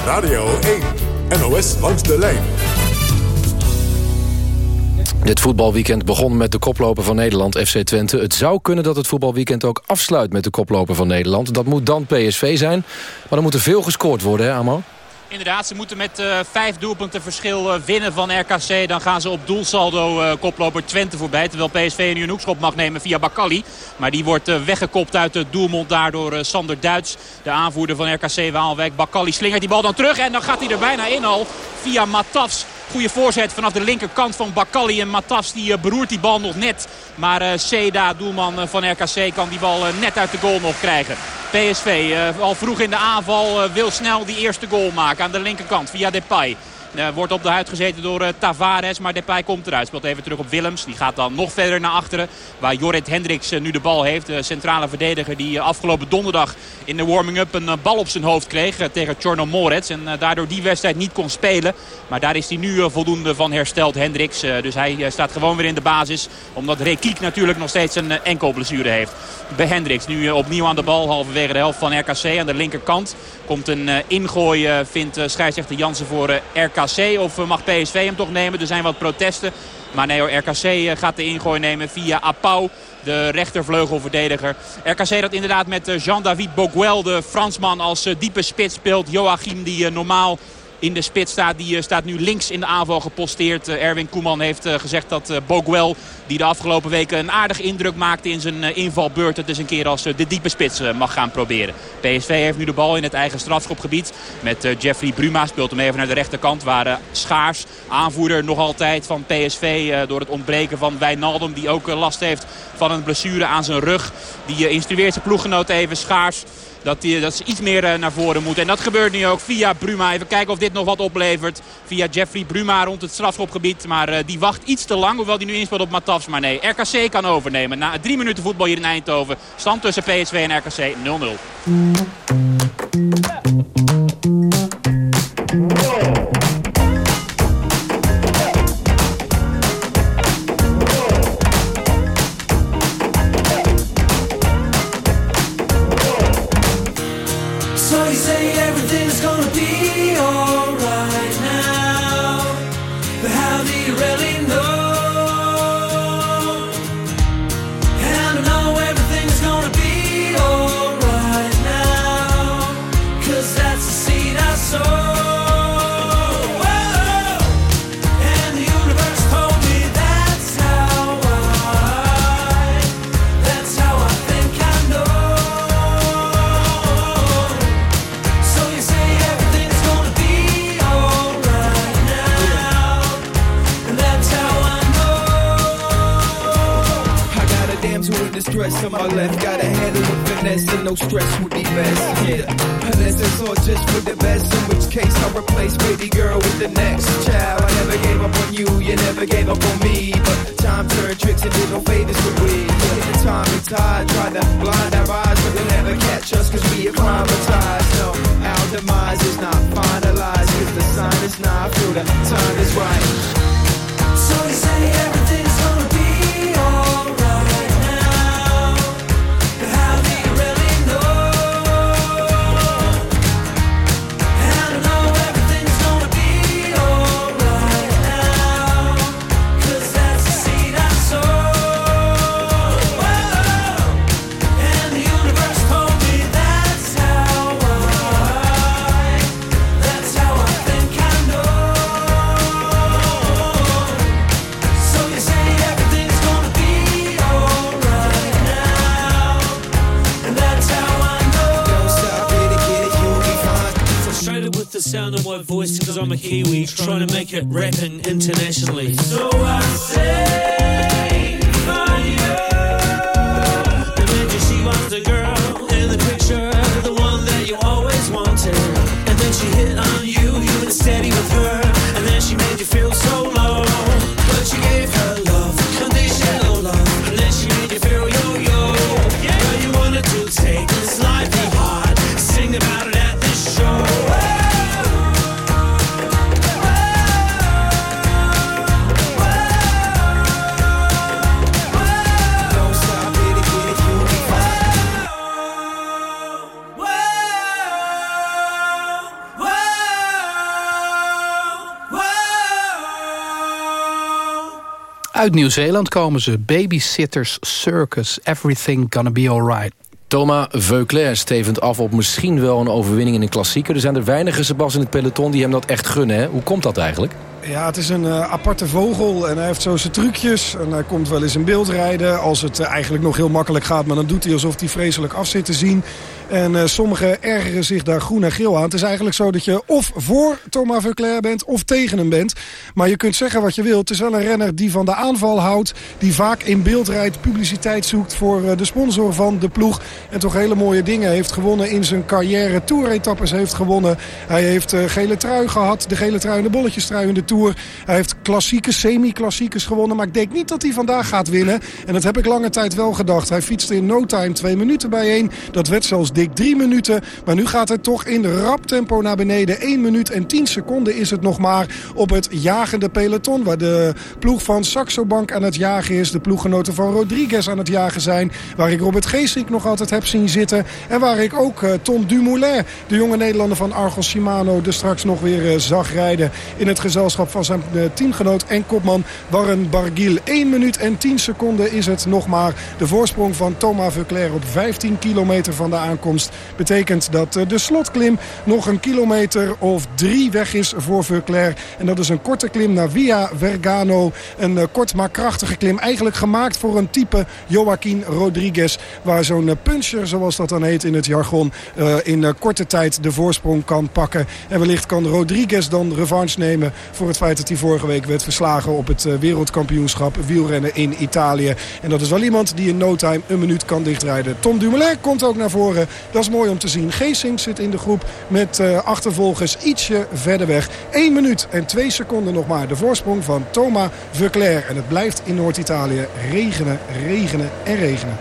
Radio 1, NOS langs de lijn. Dit voetbalweekend begon met de koploper van Nederland, FC Twente. Het zou kunnen dat het voetbalweekend ook afsluit met de koploper van Nederland. Dat moet dan PSV zijn. Maar er moet er veel gescoord worden, hè Amo? Inderdaad, ze moeten met uh, vijf doelpunten verschil uh, winnen van RKC. Dan gaan ze op doelsaldo uh, koploper Twente voorbij. Terwijl PSV nu een hoekschop mag nemen via Bakali. Maar die wordt weggekopt uit de doelmond daardoor Sander Duits. De aanvoerder van RKC Waalwijk. Bakali slingert die bal dan terug. En dan gaat hij er bijna in al via Matafs. Goede voorzet vanaf de linkerkant van Bakali. En Matas die beroert die bal nog net. Maar uh, Seda, doelman van RKC, kan die bal net uit de goal nog krijgen. PSV al vroeg in de aanval wil snel die eerste goal maken aan de linkerkant via Depay. Uh, wordt op de huid gezeten door uh, Tavares. Maar Depay komt eruit. Speelt even terug op Willems. Die gaat dan nog verder naar achteren. Waar Jorrit Hendricks uh, nu de bal heeft. De centrale verdediger die afgelopen donderdag in de warming-up een bal op zijn hoofd kreeg. tegen Chorno Moretz. En daardoor die wedstrijd niet kon spelen. Maar daar is hij nu voldoende van hersteld Hendricks. dus hij staat gewoon weer in de basis. Omdat Rekiek natuurlijk nog steeds een enkelblessure heeft. Bij Hendricks nu opnieuw aan de bal. Halverwege de helft van RKC aan de linkerkant. Komt een ingooi vindt scheidsrechter Jansen voor RKC. RKC of mag PSV hem toch nemen? Er zijn wat protesten. Maar nee RKC gaat de ingooi nemen via Apau. De rechtervleugelverdediger. RKC dat inderdaad met Jean-David Boguel, de Fransman, als diepe spits speelt. Joachim die normaal in de spits staat. Die staat nu links in de aanval geposteerd. Erwin Koeman heeft gezegd dat Boguel, die de afgelopen weken een aardig indruk maakte in zijn invalbeurt, het eens een keer als de diepe spits mag gaan proberen. PSV heeft nu de bal in het eigen strafschopgebied. Met Jeffrey Bruma speelt hem even naar de rechterkant. Waar Schaars, aanvoerder nog altijd van PSV, door het ontbreken van Wijnaldum, die ook last heeft van een blessure aan zijn rug. Die instrueert zijn ploeggenoot even Schaars dat, die, dat ze iets meer eh, naar voren moeten. En dat gebeurt nu ook via Bruma. Even kijken of dit nog wat oplevert. Via Jeffrey Bruma rond het strafschopgebied. Maar eh, die wacht iets te lang. Hoewel die nu inspelt op Matafs. Maar nee, RKC kan overnemen. Na drie minuten voetbal hier in Eindhoven. Stand tussen PSV en RKC 0-0. through the time. Uit Nieuw-Zeeland komen ze. Babysitters Circus. Everything gonna be alright. Thomas Veuclair stevend af op misschien wel een overwinning in een klassieker. Er zijn er weinigen, Sebas, in het peloton die hem dat echt gunnen. Hè? Hoe komt dat eigenlijk? Ja, het is een eh, aparte vogel en hij heeft zo zijn trucjes. En hij komt wel eens in beeld rijden als het eh, eigenlijk nog heel makkelijk gaat. Maar dan doet hij alsof hij vreselijk af zit te zien. En eh, sommigen ergeren zich daar groen en geel aan. Het is eigenlijk zo dat je of voor Thomas Veuclair bent of tegen hem bent. Maar je kunt zeggen wat je wilt. Het is wel een renner die van de aanval houdt. Die vaak in beeld rijdt, publiciteit zoekt voor de sponsor van de ploeg. En toch hele mooie dingen heeft gewonnen in zijn carrière. Tour-etappes heeft gewonnen. Hij heeft gele trui gehad. De gele trui en de bolletjestrui in de Tour. Hij heeft klassieke, semi-klassiekers gewonnen. Maar ik denk niet dat hij vandaag gaat winnen. En dat heb ik lange tijd wel gedacht. Hij fietste in no time twee minuten bijeen. Dat werd zelfs dik drie minuten. Maar nu gaat het toch in rap tempo naar beneden. 1 minuut en 10 seconden is het nog maar op het jagende peloton. Waar de ploeg van Saxo Bank aan het jagen is. De ploeggenoten van Rodriguez aan het jagen zijn. Waar ik Robert Geesink nog altijd heb zien zitten. En waar ik ook uh, Tom Dumoulin, de jonge Nederlander van Argos Shimano... er straks nog weer uh, zag rijden in het gezelschap van zijn uh, teamgenoot en kopman Warren Barguil. 1 minuut en 10 seconden is het nog maar. De voorsprong van Thomas Veuclair op 15 kilometer van de aankomst betekent dat de slotklim nog een kilometer of drie weg is voor Veuclair. En dat is een korte klim naar Via Vergano. Een uh, kort maar krachtige klim. Eigenlijk gemaakt voor een type Joaquin Rodriguez. Waar zo'n puncher, zoals dat dan heet in het jargon, in korte tijd de voorsprong kan pakken. En wellicht kan Rodriguez dan revanche nemen voor het feit dat hij vorige week werd verslagen op het wereldkampioenschap wielrennen in Italië. En dat is wel iemand die in no time een minuut kan dichtrijden. Tom Dumoulin komt ook naar voren. Dat is mooi om te zien. Geesink zit in de groep met uh, achtervolgers ietsje verder weg. 1 minuut en 2 seconden nog maar. De voorsprong van Thomas Veuclair. En het blijft in Noord-Italië regenen, regenen en regenen.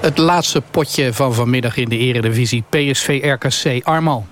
Het laatste potje van vanmiddag in de eredivisie. PSV-RKC Armal.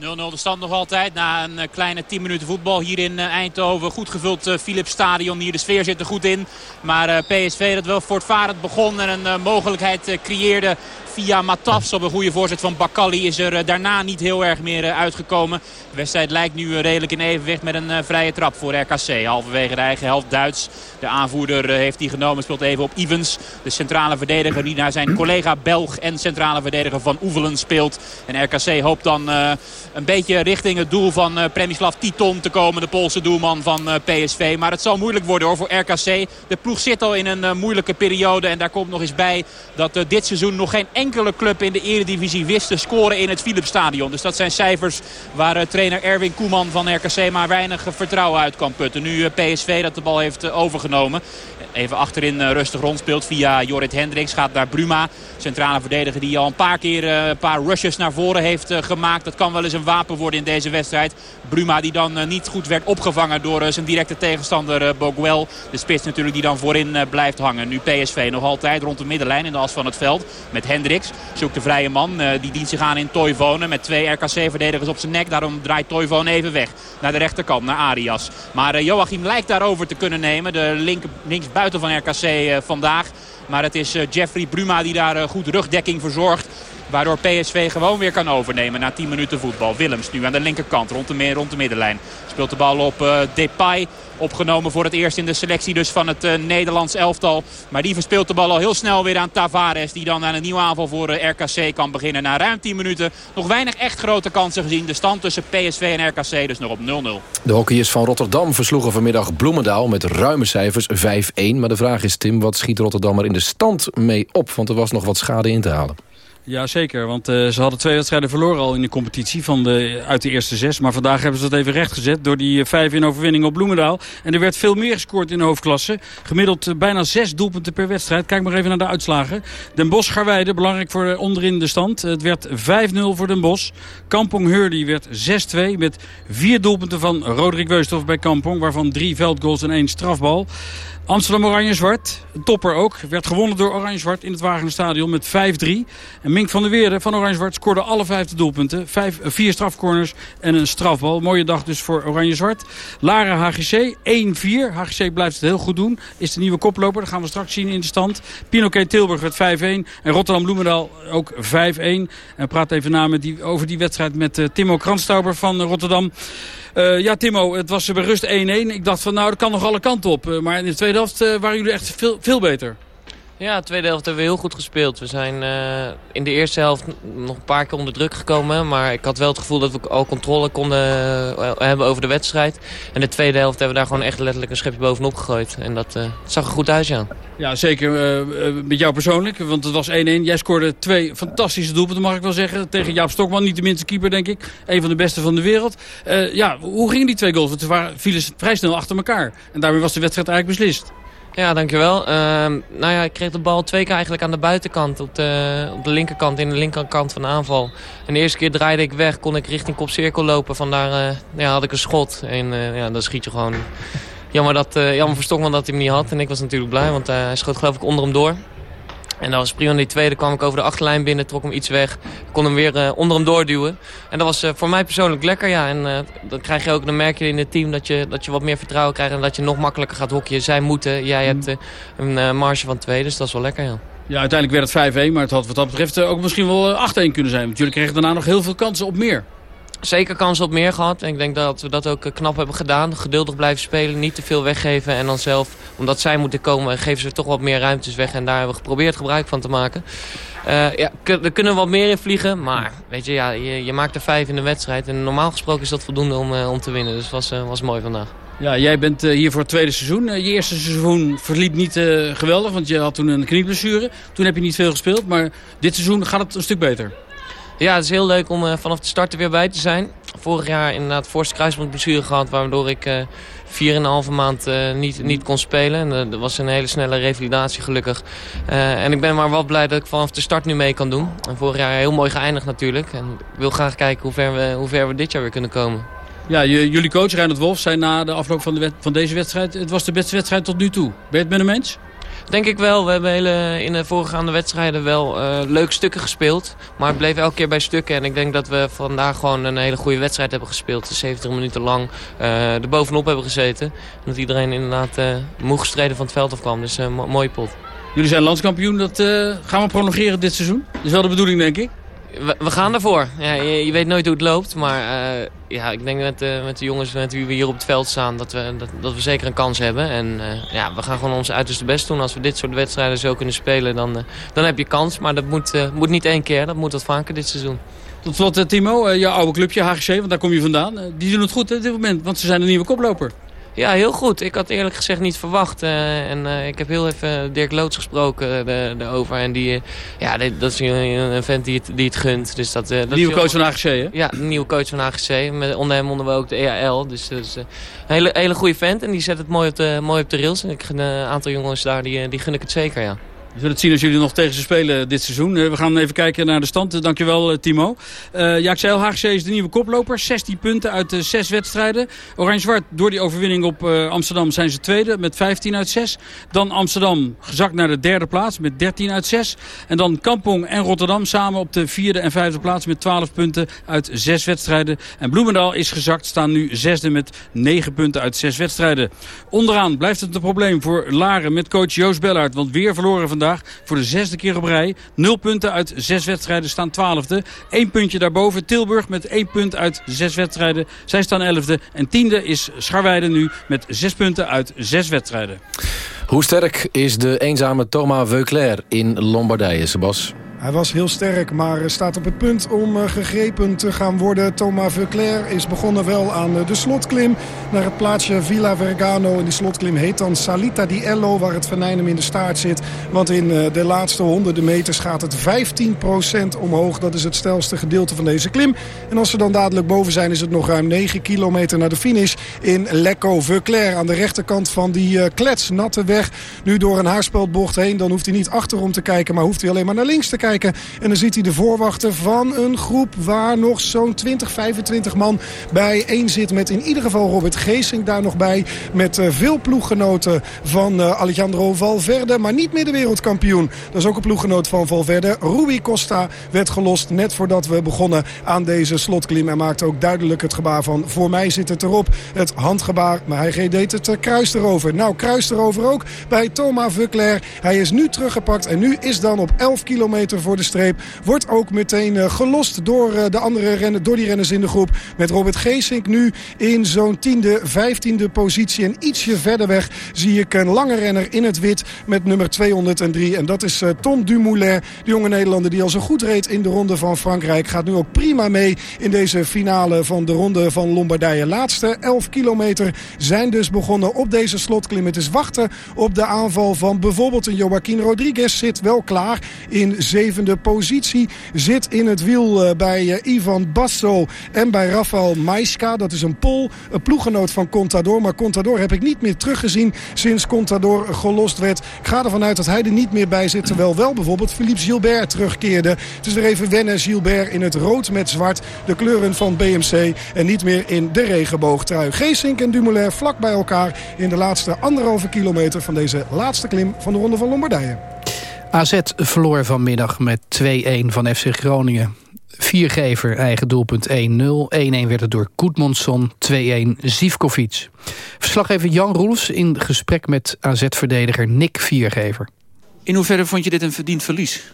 0-0 de stand nog altijd na een kleine 10 minuten voetbal hier in Eindhoven. Goed gevuld uh, Philips Stadion hier. De sfeer zit er goed in. Maar PSV dat wel voortvarend begon en een mogelijkheid creëerde via Matafs op een goede voorzet van Bakali is er daarna niet heel erg meer uitgekomen. De wedstrijd lijkt nu redelijk in evenwicht met een vrije trap voor RKC. Halverwege de eigen helft Duits. De aanvoerder heeft die genomen, speelt even op Evans. De centrale verdediger die naar zijn collega Belg en centrale verdediger Van Oevelen speelt. En RKC hoopt dan een beetje richting het doel van Premislav Titon te komen. De Poolse doelman van PSV. Maar het zal moeilijk worden hoor voor RKC. De ploeg zit al in een moeilijke periode. En daar komt nog eens bij dat dit seizoen nog geen club in de eredivisie wist te scoren in het Philipsstadion. Dus dat zijn cijfers waar trainer Erwin Koeman van RKC maar weinig vertrouwen uit kan putten. Nu PSV dat de bal heeft overgenomen. Even achterin rustig rondspeelt via Jorrit Hendricks. Gaat naar Bruma. Centrale verdediger die al een paar keer een paar rushes naar voren heeft gemaakt. Dat kan wel eens een wapen worden in deze wedstrijd. Bruma die dan niet goed werd opgevangen door zijn directe tegenstander Boguel. De spits natuurlijk die dan voorin blijft hangen. Nu PSV nog altijd rond de middenlijn in de as van het veld. Met Hendricks zoekt de vrije man. Die dient zich aan in Toivonen met twee RKC-verdedigers op zijn nek. Daarom draait Toivonen even weg naar de rechterkant, naar Arias. Maar Joachim lijkt daarover te kunnen nemen. De link, linksbuiten van RKC vandaag. Maar het is Jeffrey Bruma die daar goed rugdekking verzorgt. Waardoor PSV gewoon weer kan overnemen na 10 minuten voetbal. Willems nu aan de linkerkant rond de, rond de middenlijn. Speelt de bal op uh, Depay. Opgenomen voor het eerst in de selectie dus van het uh, Nederlands elftal. Maar die verspeelt de bal al heel snel weer aan Tavares. Die dan aan een nieuwe aanval voor uh, RKC kan beginnen. Na ruim 10 minuten nog weinig echt grote kansen gezien. De stand tussen PSV en RKC dus nog op 0-0. De hockeyers van Rotterdam versloegen vanmiddag Bloemendaal met ruime cijfers 5-1. Maar de vraag is Tim, wat schiet Rotterdam er in de stand mee op? Want er was nog wat schade in te halen. Ja, zeker. Want uh, ze hadden twee wedstrijden verloren al in de competitie van de, uit de eerste zes. Maar vandaag hebben ze dat even rechtgezet door die vijf in overwinning op Bloemendaal. En er werd veel meer gescoord in de hoofdklasse. Gemiddeld uh, bijna zes doelpunten per wedstrijd. Kijk maar even naar de uitslagen. Den Bosch Garweide, belangrijk voor onderin de stand. Het werd 5-0 voor Den Bosch. Kampong Hurley werd 6-2 met vier doelpunten van Roderick Weusthof bij Kampong. Waarvan drie veldgoals en één strafbal. Amsterdam Oranje-Zwart, topper ook. Werd gewonnen door Oranje-Zwart in het Wagenerstadion met 5-3. En Mink van der Weerde van Oranje-Zwart scoorde alle vijfde doelpunten. Vijf, vier strafcorners en een strafbal. Mooie dag dus voor Oranje-Zwart. Lara HGC 1-4. HGC blijft het heel goed doen. Is de nieuwe koploper. Dat gaan we straks zien in de stand. Pinoquet Tilburg werd 5-1. En Rotterdam-Bloemendaal ook 5-1. En praat even na met die, over die wedstrijd met uh, Timo Kranstauber van Rotterdam. Uh, ja, Timo, het was bij rust 1-1. Ik dacht van nou, dat kan nog alle kanten op. Maar in de tweede helft uh, waren jullie echt veel, veel beter. Ja, de tweede helft hebben we heel goed gespeeld. We zijn uh, in de eerste helft nog een paar keer onder druk gekomen. Maar ik had wel het gevoel dat we al controle konden uh, hebben over de wedstrijd. En de tweede helft hebben we daar gewoon echt letterlijk een schepje bovenop gegooid. En dat uh, zag er goed uit, ja. Ja, zeker met jou persoonlijk. Want het was 1-1. Jij scoorde twee fantastische doelpunten, mag ik wel zeggen. Tegen Jaap Stokman, niet de minste keeper, denk ik. Een van de beste van de wereld. ja, hoe gingen die twee goals? Want ze vielen vrij snel achter elkaar. En daarmee was de wedstrijd eigenlijk beslist. Ja, dankjewel. Uh, nou ja, ik kreeg de bal twee keer eigenlijk aan de buitenkant. Op de, op de linkerkant, in de linkerkant van de aanval. En de eerste keer draaide ik weg, kon ik richting kopcirkel lopen. Vandaar uh, ja, had ik een schot. En uh, ja, dan schiet je gewoon... Jammer, dat, jammer voor Stokman dat hij hem niet had. En ik was natuurlijk blij, want hij schoot geloof ik onder hem door. En dat was prima. In die tweede kwam ik over de achterlijn binnen, trok hem iets weg. kon hem weer uh, onder hem doorduwen. En dat was uh, voor mij persoonlijk lekker, ja. En uh, dan krijg je ook, dan merk je in het team dat je, dat je wat meer vertrouwen krijgt. En dat je nog makkelijker gaat hockeyen. Zij moeten, jij hebt een marge van twee, dus dat is wel lekker, ja. Ja, uiteindelijk werd het 5-1, maar het had wat dat betreft ook misschien wel 8-1 kunnen zijn. Want jullie kregen daarna nog heel veel kansen op meer zeker kans op meer gehad. En ik denk dat we dat ook knap hebben gedaan. Geduldig blijven spelen, niet te veel weggeven. En dan zelf, omdat zij moeten komen, geven ze toch wat meer ruimtes weg. En daar hebben we geprobeerd gebruik van te maken. Uh, ja, er kunnen wat meer in vliegen. Maar weet je, ja, je, maakt er vijf in de wedstrijd. En normaal gesproken is dat voldoende om, uh, om te winnen. Dus het was, was mooi vandaag. Ja, jij bent hier voor het tweede seizoen. je eerste seizoen verliep niet geweldig, want je had toen een knieblessure. Toen heb je niet veel gespeeld, maar dit seizoen gaat het een stuk beter. Ja, het is heel leuk om uh, vanaf de start er weer bij te zijn. Vorig jaar inderdaad voorste kruisbandblessure gehad, waardoor ik uh, vier en een halve maand uh, niet, niet kon spelen. En dat was een hele snelle revalidatie gelukkig. en ik ben maar wel blij dat ik vanaf de start nu mee kan doen. En vorig jaar heel mooi geëindigd natuurlijk. En ik wil graag kijken hoe ver we, hoe ver we dit jaar weer kunnen komen. Ja, jullie coach Reinhard Wolf zei na de afloop van, de van deze wedstrijd... het was de beste wedstrijd tot nu toe. Ben je het met hem eens? Denk ik wel. We hebben hele, in de voorgaande wedstrijden wel uh, leuke stukken gespeeld. Maar het bleef elke keer bij stukken. En ik denk dat we vandaag gewoon een hele goede wedstrijd hebben gespeeld. 70 minuten lang uh, er bovenop hebben gezeten. En dat iedereen inderdaad uh, moe gestreden van het veld afkwam. Dus een mooie pot. Jullie zijn landskampioen. Dat gaan we prolongeren dit seizoen. Dat is wel de bedoeling, denk ik. We, gaan ervoor. Ja, je, weet nooit hoe het loopt. Maar uh, ja, ik denk met, uh, met de jongens met wie we hier op het veld staan... dat we, dat, we zeker een kans hebben. En uh, ja, we gaan gewoon ons uiterste best doen. Als we dit soort wedstrijden zo kunnen spelen, dan, dan heb je kans. Maar dat moet, moet niet één keer. Dat moet wat vaker dit seizoen. Tot slot, eh, Timo, eh, jouw oude clubje, HGC, want daar kom je vandaan. Eh, die doen het goed hè, op dit moment, want ze zijn een nieuwe koploper. Ja, heel goed. Ik had eerlijk gezegd niet verwacht. eh, en eh, ik heb heel even Dirk Loods gesproken eh, daarover. En die, eh, ja, dit- dat is een, een vent die het, die het gunt. Dus dat, eh, dat nieuwe heel- coach van HGC, hè? Ja, nieuwe coach van HGC. Met, onder hem onder we ook de EAL. Dus dat is eh, een hele, hele goede vent. En die zet het mooi op de, mooi op de rails. En ik, eh, een aantal jongens daar, die, eh, die gun ik het zeker, ja. We zullen het zien als jullie nog tegen ze spelen dit seizoen. Eh, we gaan even kijken naar de stand. Dankjewel, eh, Timo. Eh ja, ik zei HGC is de nieuwe koploper. 16 punten uit de 6 wedstrijden. Oranje-Zwart, door die overwinning op Amsterdam zijn ze tweede met 15 uit 6. Dan Amsterdam gezakt naar de derde plaats met 13 uit 6. En dan Kampong en Rotterdam samen op de vierde en vijfde plaats met 12 punten uit 6 wedstrijden. En Bloemendaal is gezakt, staan nu zesde met 9 punten uit 6 wedstrijden. Onderaan blijft het een probleem voor Laren met coach Joost Bellaert. Want weer verloren vandaag voor de zesde keer op rij. 0 punten uit 6 wedstrijden staan twaalfde. Eén puntje daarboven Tilburg met 1 punt uit 6 wedstrijden. Zij staan elfde. En tiende is Scharweide nu met 6 punten uit 6 wedstrijden. Hoe sterk is de eenzame Thomas Veuclair in Lombardije, Sebas? Hij was heel sterk, maar staat op het punt om eh, gegrepen te gaan worden. Thomas Veuclair is begonnen wel aan eh, de slotklim naar het plaatsje Villa Vergano. En die slotklim heet dan Salita di Ello, waar het venijn hem in de staart zit. Want in eh, de laatste honderden meters gaat het 15% omhoog. Dat is het stelste gedeelte van deze klim. En als ze dan dadelijk boven zijn, is het nog ruim 9 kilometer naar de finish in Lecco. Veuclair aan de rechterkant van die eh, kletsnatte weg. Nu door een haarspeldbocht heen. Dan hoeft hij niet achterom te kijken, maar hoeft hij alleen maar naar links te kijken. En dan ziet hij de voorwachten van een groep waar nog zo'n 20, 25 man bij één zit. Met in ieder geval Robert Geesink daar nog bij. Met eh, veel ploeggenoten van eh, Alejandro Valverde. Maar niet meer de wereldkampioen. Dat is ook een ploeggenoot van Valverde. Rui Costa werd gelost net voordat we begonnen aan deze slotklim. En maakte ook duidelijk het gebaar van voor mij zit het erop. Het handgebaar, maar hij deed het eh, kruis erover. Nou, kruis erover ook bij Thomas Veuclair. Hij is nu teruggepakt en nu is dan op 11 kilometer voor de streep. Wordt ook meteen eh, gelost door, eh, de andere rennen, door die renners in de groep. Met Robert Geesink nu in zo'n tiende, vijftiende positie. En ietsje verder weg zie ik een lange renner in het wit met nummer 203. En dat is eh, Tom Dumoulin, de jonge Nederlander die al zo goed reed in de ronde van Frankrijk. Gaat nu ook prima mee in deze finale van de ronde van Lombardije. Laatste 11 kilometer zijn dus begonnen op deze slotklim. Het is wachten op de aanval van bijvoorbeeld een Joaquin Rodriguez. Zit wel klaar in zevende positie. Zit in het wiel eh, bij eh, Ivan Basso en bij Rafael Maiska. Dat is een Pol, een ploeggenoot van Contador. Maar Contador heb ik niet meer teruggezien sinds Contador gelost werd. Ik ga ervan uit dat hij er niet meer bij zit. Terwijl wel bijvoorbeeld Philippe Gilbert terugkeerde. Het is weer even wennen. Gilbert in het rood met zwart. De kleuren van BMC. En niet meer in de regenboogtrui. Geesink en Dumoulin vlak bij elkaar in de laatste anderhalve kilometer van deze laatste klim van de Ronde van Lombardije. AZ verloor vanmiddag met 2-1 van FC Groningen. Viergever, eigen doelpunt 1-0. 1-1 werd het door Koetmonsson, 2-1 Zivkovic. Verslaggever Jan Roels in gesprek met AZ-verdediger Nick Viergever. In hoeverre vond je dit een verdiend verlies?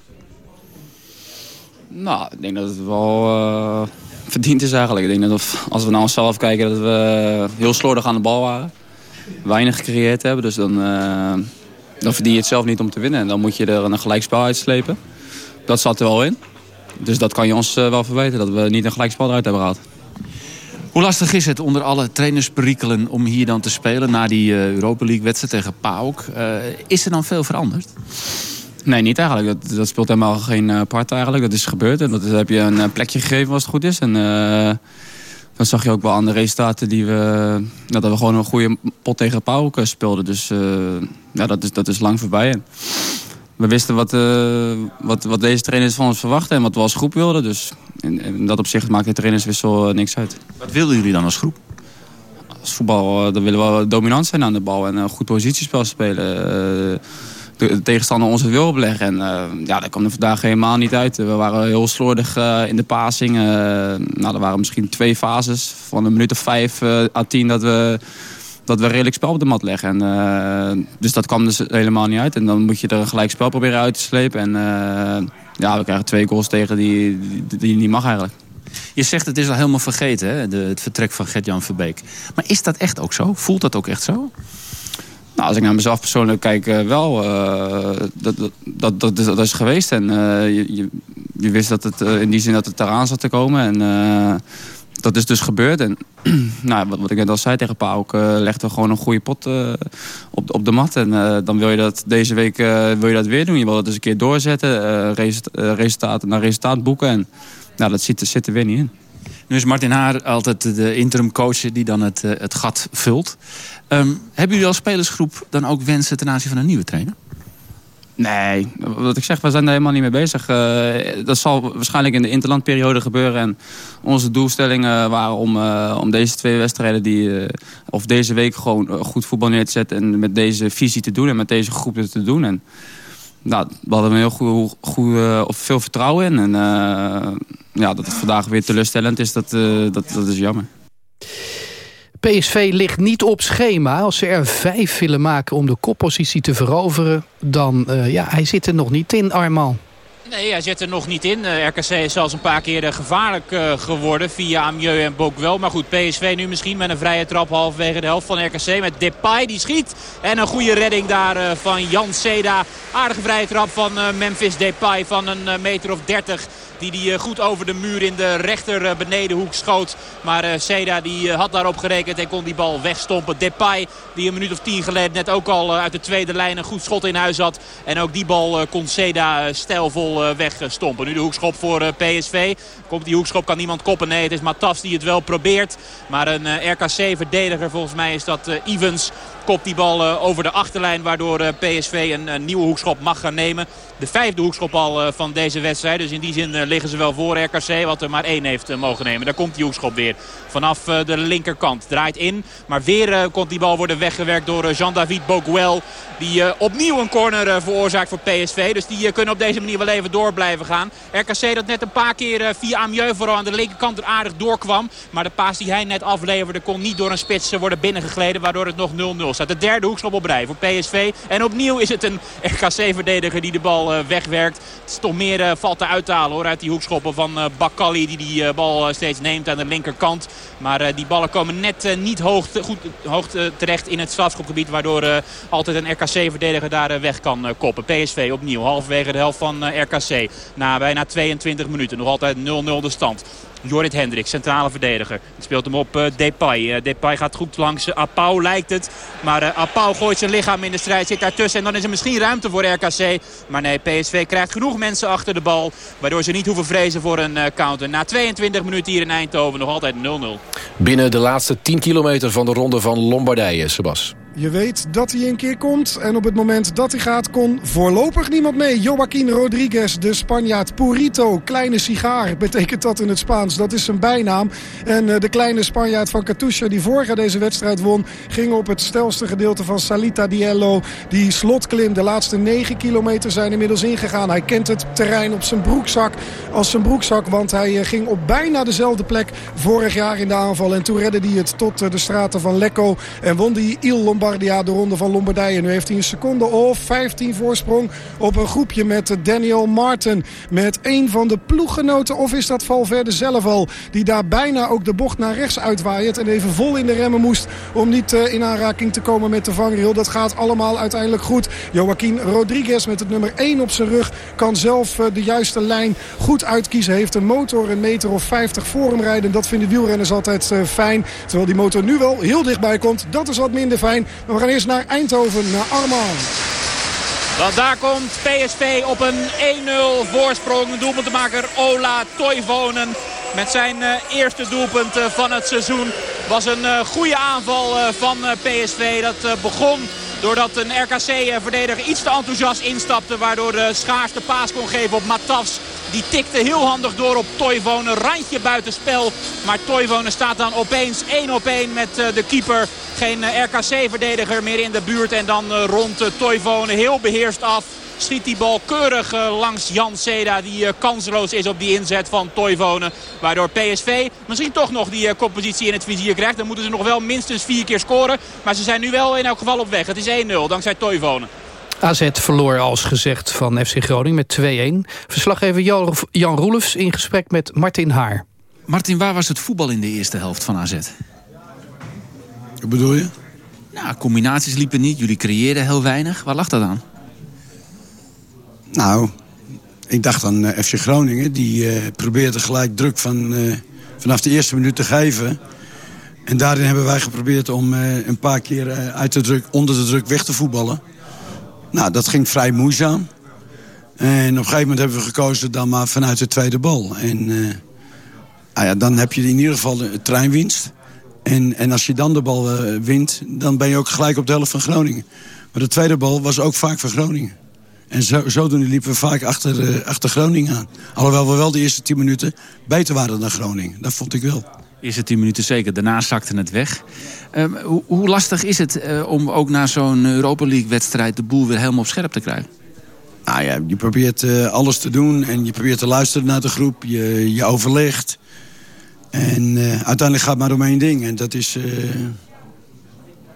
Nou, ik denk dat het wel eh, verdiend is eigenlijk. Ik denk dat als we naar onszelf kijken dat we heel slordig aan de bal waren. Weinig gecreëerd hebben, dus dan, eh, dan verdien je het zelf niet om te winnen. En dan moet je er een gelijkspel uitslepen. Dat zat er wel in. Dus dat kan je ons eh, wel verwijten, dat we niet een gelijkspel eruit hebben gehad. Hoe lastig is het onder alle trainersperikelen om hier dan te spelen... na die eh, Europa League wedstrijd tegen PAOK? Eh, is er dan veel veranderd? Nee, niet eigenlijk. Dat, dat speelt helemaal geen part eigenlijk. Dat is gebeurd en dat heb je een plekje gegeven als het goed is. En dan zag je ook wel aan de resultaten die we... ja, dat we gewoon een goede pot tegen Pauw eh, speelden. Dus eh, ja, dat is, dat is lang voorbij. En we wisten wat, eh, wat, wat deze trainers van ons verwachten en wat we als groep wilden. Dus in, in dat opzicht maakt de trainerswissel niks uit. Wat wilden jullie dan als groep? Als voetbal dan willen we dominant zijn aan de bal en een goed positiespel spelen. De, de tegenstander onze wil opleggen. En eh, ja, dat kwam er vandaag helemaal niet uit. We waren heel slordig eh, in de passing. Eh, nou, er waren misschien twee fases van een minuut of vijf à tien dat we, dat we redelijk spel op de mat leggen. En, dus dat kwam dus helemaal niet uit. En dan moet je er een gelijk spel proberen uit te slepen. En ja, we krijgen twee goals tegen die, die, die niet mag eigenlijk. Je zegt het is al helemaal vergeten, hè? De, het vertrek van Gert-Jan Verbeek. Maar is dat echt ook zo? Voelt dat ook echt zo? Nou, als ik naar mezelf persoonlijk kijk, eh, wel. eh, dat, dat, dat, dat, is, geweest. En eh, je, je, wist dat het in die zin dat het eraan zat te komen. En dat is dus gebeurd. En nou, wat, wat ik net al zei tegen Pauk, uh, legde gewoon een goede pot op, op de mat. En dan wil je dat deze week wil je dat weer doen. Je wil dat eens een keer doorzetten, resultaten naar resultaat boeken. En nou, dat zit, zit er weer niet in. Nu is Martin Haar altijd de interim coach die dan het, het gat vult. Um, hebben jullie als spelersgroep dan ook wensen ten aanzien van een nieuwe trainer? Nee, wat ik zeg, we zijn daar helemaal niet mee bezig. Uh, dat zal waarschijnlijk in de interlandperiode gebeuren. En onze doelstellingen waren om, uh, om deze twee wedstrijden... Die, of deze week gewoon goed voetbal neer te zetten... en met deze visie te doen en met deze groepen te doen. En, nou, we hadden heel goed, goed, of veel vertrouwen in. En ja, dat het vandaag weer teleurstellend is, dat, dat, dat is jammer. PSV ligt niet op schema. Als ze er vijf willen maken om de koppositie te veroveren... dan, uh, ja, hij zit er nog niet in, Arman. Nee, hij zit er nog niet in. Uh, RKC is zelfs een paar keer gevaarlijk uh, geworden via Amieux en Bokwel. Maar goed, PSV nu misschien met een vrije trap halverwege de helft van RKC. Met Depay, die schiet. En een goede redding daar van Jan Seda. Aardige vrije trap van Memphis Depay van een meter of 30 die die goed over de muur in de rechter benedenhoek schoot. Maar Seda die had daarop gerekend en kon die bal wegstompen. Depay die een minuut of tien geleden net ook al uit de tweede lijn een goed schot in huis had. En ook die bal kon Seda stijlvol wegstompen. Nu de hoekschop voor PSV. Komt die hoekschop, kan niemand koppen. Nee, het is Matas die het wel probeert. Maar een RKC-verdediger, volgens mij is dat Evans kopt die bal over de achterlijn. Waardoor PSV een, nieuwe hoekschop mag gaan nemen. De vijfde hoekschop al van deze wedstrijd. Dus in die zin liggen ze wel voor RKC. Wat er maar één heeft mogen nemen. Daar komt die hoekschop weer. Vanaf de linkerkant. Draait in. Maar weer komt die bal worden weggewerkt door Jean-David Boguel. Die opnieuw een corner veroorzaakt voor PSV. Dus die kunnen op deze manier wel even door blijven gaan. RKC dat net een paar keer via Amieux vooral aan de linkerkant er aardig doorkwam. Maar de paas die hij net afleverde kon niet door een spits worden binnengegleden. Waardoor het nog 0-0 staat. De derde hoekschop op rij voor PSV. En opnieuw is het een RKC-verdediger die de bal wegwerkt. Het is toch meer valt te uithalen hoor uit die hoekschoppen van Bakali. Die die bal steeds neemt aan de linkerkant. Maar die ballen komen net niet hoog, goed, hoog terecht in het strafschopgebied. Waardoor altijd een RKC-verdediger daar weg kan koppen. PSV opnieuw halverwege de helft van RKC. Na bijna 22 minuten. Nog altijd 0-0 de stand. Jorrit Hendrik, centrale verdediger. speelt hem op uh, Depay. Uh, Depay gaat goed langs uh, Apau, lijkt het. Maar uh, gooit zijn lichaam in de strijd, zit daartussen. En dan is er misschien ruimte voor RKC. Maar nee, PSV krijgt genoeg mensen achter de bal. Waardoor ze niet hoeven vrezen voor een counter. Na 22 minuten hier in Eindhoven nog altijd 0-0. Binnen de laatste 10 kilometer van de ronde van Lombardije, Sebas. Je weet dat hij een keer komt. En op het moment dat hij gaat kon voorlopig niemand mee. Joaquin Rodriguez, de Spanjaard. Purito, kleine sigaar, betekent dat in het Spaans. Dat is zijn bijnaam. En uh, de kleine Spanjaard van Katusha, die vorig jaar deze wedstrijd won... ging op het stelste gedeelte van Salita Diello. Die slotklim, de laatste 9 kilometer zijn inmiddels ingegaan. Hij kent het terrein op zijn broekzak als zijn broekzak. Want hij uh, ging op bijna dezelfde plek vorig jaar in de aanval. En toen redde hij het tot uh, de straten van Lecco. En won die Il Lombardi De ronde van Lombardije. Nu heeft hij een seconde of 15 voorsprong op een groepje met Daniel Martin. Met een van de ploeggenoten, of is dat Valverde zelf al... die daar bijna ook de bocht naar rechts uitwaait... en even vol in de remmen moest om niet in aanraking te komen met de vangrail. Dat gaat allemaal uiteindelijk goed. Joaquin Rodriguez met het nummer 1 op zijn rug... kan zelf de juiste lijn goed uitkiezen. Heeft een motor een meter of 50 voor hem rijden. Dat vinden wielrenners altijd fijn. Terwijl die motor nu wel heel dichtbij komt. Dat is wat minder fijn. We gaan eerst naar Eindhoven, naar Armand. Want daar komt PSV op een 1-0 voorsprong. Doelpuntenmaker Ola Toivonen met zijn uh, eerste doelpunt uh, van het seizoen. Was een uh, goede aanval van PSV. Dat begon doordat een RKC-verdediger iets te enthousiast instapte. Waardoor de Schaars de paas kon geven op Matafs. Die tikte heel handig door op Toivonen. Randje buitenspel. Maar Toivonen staat dan opeens 1 op 1 met de keeper. Geen RKC-verdediger meer in de buurt. En dan rond Toivonen heel beheerst af. Schiet die bal keurig langs Jan Seda. Die kansloos is op die inzet van Toivonen. Waardoor PSV misschien toch nog die koppositie in het vizier krijgt. Dan moeten ze nog wel minstens vier keer scoren. Maar ze zijn nu wel in elk geval op weg. Het is 1-0 dankzij Toivonen. AZ verloor als gezegd van FC Groningen met 2-1. Verslaggever Jan Roelofs in gesprek met Martin Haar. Martin, waar was het voetbal in de eerste helft van AZ? Wat bedoel je? Nou, combinaties liepen niet. Jullie creëerden heel weinig. Waar lag dat aan? Nou, ik dacht aan eh, FC Groningen. Die eh, probeerde gelijk druk van, eh, vanaf de eerste minuut te geven. En daarin hebben wij geprobeerd om een paar keer uit de druk, onder de druk weg te voetballen. Nou, dat ging vrij moeizaam. En op een gegeven moment hebben we gekozen dan maar vanuit de tweede bal. En nou ja, dan heb je in ieder geval een treinwinst. En, en als je dan de bal wint, dan ben je ook gelijk op de helft van Groningen. Maar de tweede bal was ook vaak van Groningen. En zo, zodoende liepen we vaak achter, eh, achter Groningen aan. Alhoewel we wel de eerste tien minuten beter waren dan Groningen. Dat vond ik wel. Eerste tien minuten zeker, daarna zakte het weg. Ehm, hoe, hoe lastig is het eh, om ook na zo'n Europa League wedstrijd... de boel weer helemaal op scherp te krijgen? Nou ja, je probeert eh, alles te doen en je probeert te luisteren naar de groep. Je, je overlegt. En uiteindelijk gaat het maar om één ding. En dat is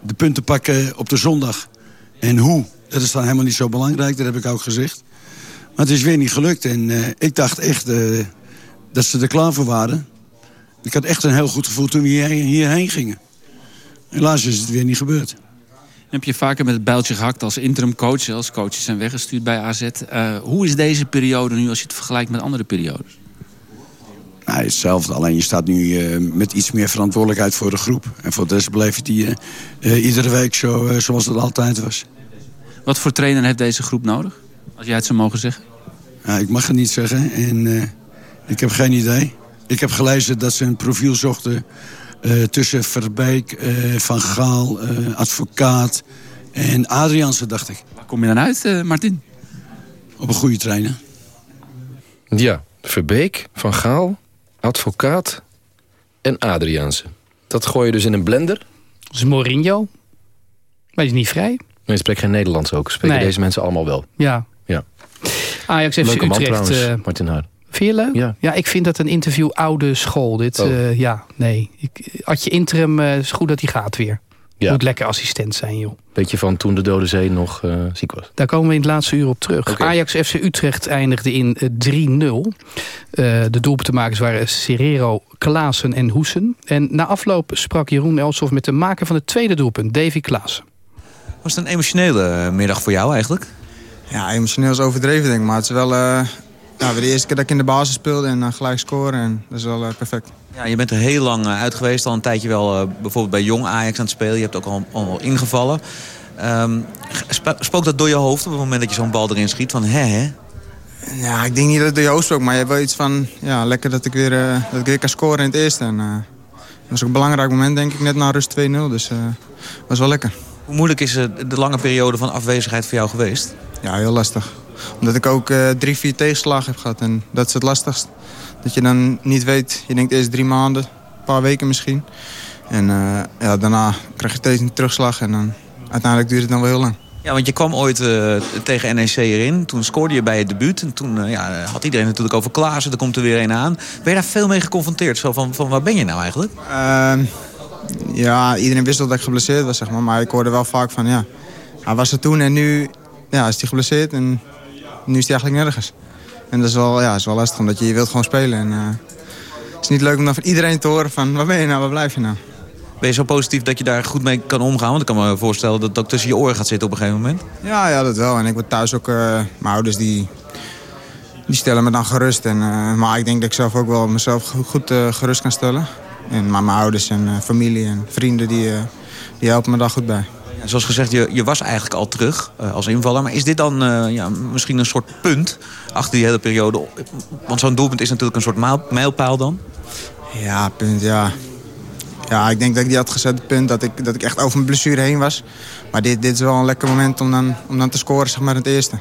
de punten pakken op de zondag. En hoe, dat is dan helemaal niet zo belangrijk. Dat heb ik ook gezegd. Maar het is weer niet gelukt. En eh, ik dacht echt eh, dat ze er klaar voor waren. Ik had echt een heel goed gevoel toen we hier, hierheen gingen. Helaas is het weer niet gebeurd. Heb je vaker met het bijltje gehakt als interim coach, als coaches zijn weggestuurd bij AZ. Eh, hoe is deze periode nu als je het vergelijkt met andere periodes? Nou, hetzelfde. Alleen je staat nu eh, met iets meer verantwoordelijkheid voor de groep. En voor de rest die eh, eh, iedere week zo, eh, zoals het altijd was. Wat voor trainer heeft deze groep nodig? Als jij het zou mogen zeggen. Ja, ik mag het niet zeggen en eh, ik heb geen idee. Ik heb gelezen dat ze een profiel zochten eh, tussen Verbeek, eh, Van Gaal, eh, advocaat en Adriaanse, dacht ik. Waar kom je dan uit, eh, Martin? Op een goede trainer. Ja, Verbeek, Van Gaal, advocaat en Adriaanse. Dat gooi je dus in een blender? Dat is Mourinho. Maar die is niet vrij. Je spreekt geen Nederlands ook. Spreken Nee. deze mensen allemaal wel. Ja. Ja. Ajax FC Leuke man Utrecht. trouwens, eh, Martin Haar. Vind je leuk? Ja. ik vind dat een interview oude school. Dit, Oh. eh, ja, nee. Ik, had je interim, eh, is goed dat hij gaat weer. Ja. Moet lekker assistent zijn, joh. Beetje van toen de Dode Zee nog eh, ziek was. Daar komen we in het laatste uur op terug. Ajax FC Utrecht eindigde in eh, 3-0. Eh, de doelpuntenmakers waren Serrero, Klaassen en Hoesen. En na afloop sprak Jeroen Elsof met de maker van het tweede doelpunt, Davy Klaassen. Was het een emotionele eh, middag voor jou eigenlijk? Ja, emotioneel is overdreven denk ik. Maar het is wel eh, ja, weer de eerste keer dat ik in de basis speelde en dan gelijk scoren. En dat is wel eh, perfect. Ja, je bent er heel lang eh, uit geweest. Al een tijdje wel eh, bijvoorbeeld bij Jong Ajax aan het spelen. Je hebt ook al, al ingevallen. Ehm, sp- spookt dat door je hoofd op het moment dat je zo'n bal erin schiet? Van hè hè? Ja, ik denk niet dat het door je hoofd spookt. Maar je hebt wel iets van, ja, lekker dat ik weer, eh, dat ik weer kan scoren in het eerste. En, eh, dat was ook een belangrijk moment denk ik, net na rust 2-0. Dus eh was wel lekker. Hoe moeilijk is eh, de lange periode van afwezigheid voor jou geweest? Ja, heel lastig. Omdat ik ook eh, drie, vier tegenslagen heb gehad. En dat is het lastigst. Dat je dan niet weet, je denkt eerst drie maanden, een paar weken misschien. En eh, ja, daarna krijg je steeds een terugslag en dan uiteindelijk duurt het dan wel heel lang. Ja, want je kwam ooit tegen NEC erin. Toen scoorde je bij het debuut. En toen ja, had iedereen natuurlijk over Klaassen. Er komt er weer een aan. Ben je daar veel mee geconfronteerd? Zo van, van waar ben je nou eigenlijk? Ja, iedereen wist dat ik geblesseerd was, zeg maar. Maar ik hoorde wel vaak van, ja, hij was er toen en nu ja, is hij geblesseerd. En nu is hij eigenlijk nergens. En dat is wel, ja, is wel lastig, omdat je, je wilt gewoon spelen. En eh, het is niet leuk om dan van iedereen te horen van, waar ben je nou, waar blijf je nou? Ben je zo positief dat je daar goed mee kan omgaan? Want ik kan me voorstellen dat ook tussen je oren gaat zitten op een gegeven moment. Ja, ja, dat wel. En ik word thuis ook... eh, mijn ouders die, die stellen me dan gerust. En, eh, maar ik denk dat ik zelf ook wel mezelf go- goed gerust kan stellen. En, maar mijn ouders en eh, familie en vrienden die, eh, die helpen me daar goed bij. Zoals gezegd, je, je was eigenlijk al terug eh, als invaller. Maar is dit dan ja, misschien een soort punt achter die hele periode? Want zo'n doelpunt is natuurlijk een soort mijl- mijlpaal dan. Ja, punt, ja. Ja, ik denk dat ik die had gezet, het punt dat ik, dat ik echt over mijn blessure heen was. Maar dit, dit is wel een lekker moment om dan, om dan te scoren, zeg maar, het eerste.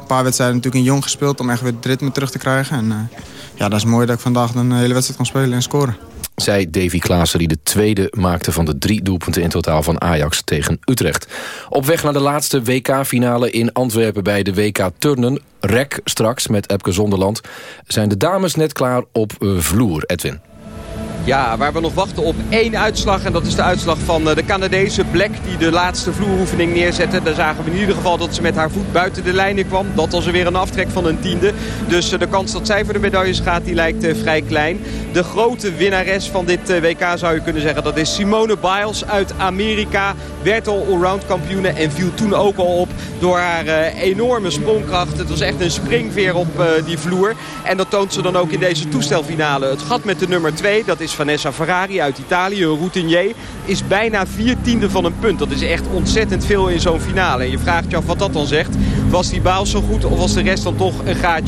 Een paar wedstrijden natuurlijk in jong gespeeld om echt weer het ritme terug te krijgen. En ja, dat is mooi dat ik vandaag een hele wedstrijd kan spelen en scoren. Zij Davy Klaassen die de tweede maakte van de drie doelpunten in totaal van Ajax tegen Utrecht. Op weg naar de laatste WK-finale in Antwerpen bij de WK Turnen. Rek straks met Epke Zonderland. Zijn de dames net klaar op eh, vloer, Edwin? Ja, waar we nog wachten op één uitslag. En dat is de uitslag van eh, de Canadese Black die de laatste vloeroefening neerzette. Daar zagen we in ieder geval dat ze met haar voet buiten de lijnen kwam. Dat was er weer een aftrek van een tiende. Dus eh, de kans dat zij voor de medailles gaat, die lijkt eh, vrij klein. De grote winnares van dit WK zou je kunnen zeggen. Dat is Simone Biles uit Amerika. Werd al allround kampioene en viel toen ook al op door haar enorme sprongkracht. Het was echt een springveer op die vloer. En dat toont ze dan ook in deze toestelfinale. Het gat met de nummer 2, dat is Vanessa Ferrari uit Italië, een routinier, is bijna vier tiende van een punt. Dat is echt ontzettend veel in zo'n finale. En je vraagt je af wat dat dan zegt. Was die baal zo goed of was de rest dan toch een gaatje?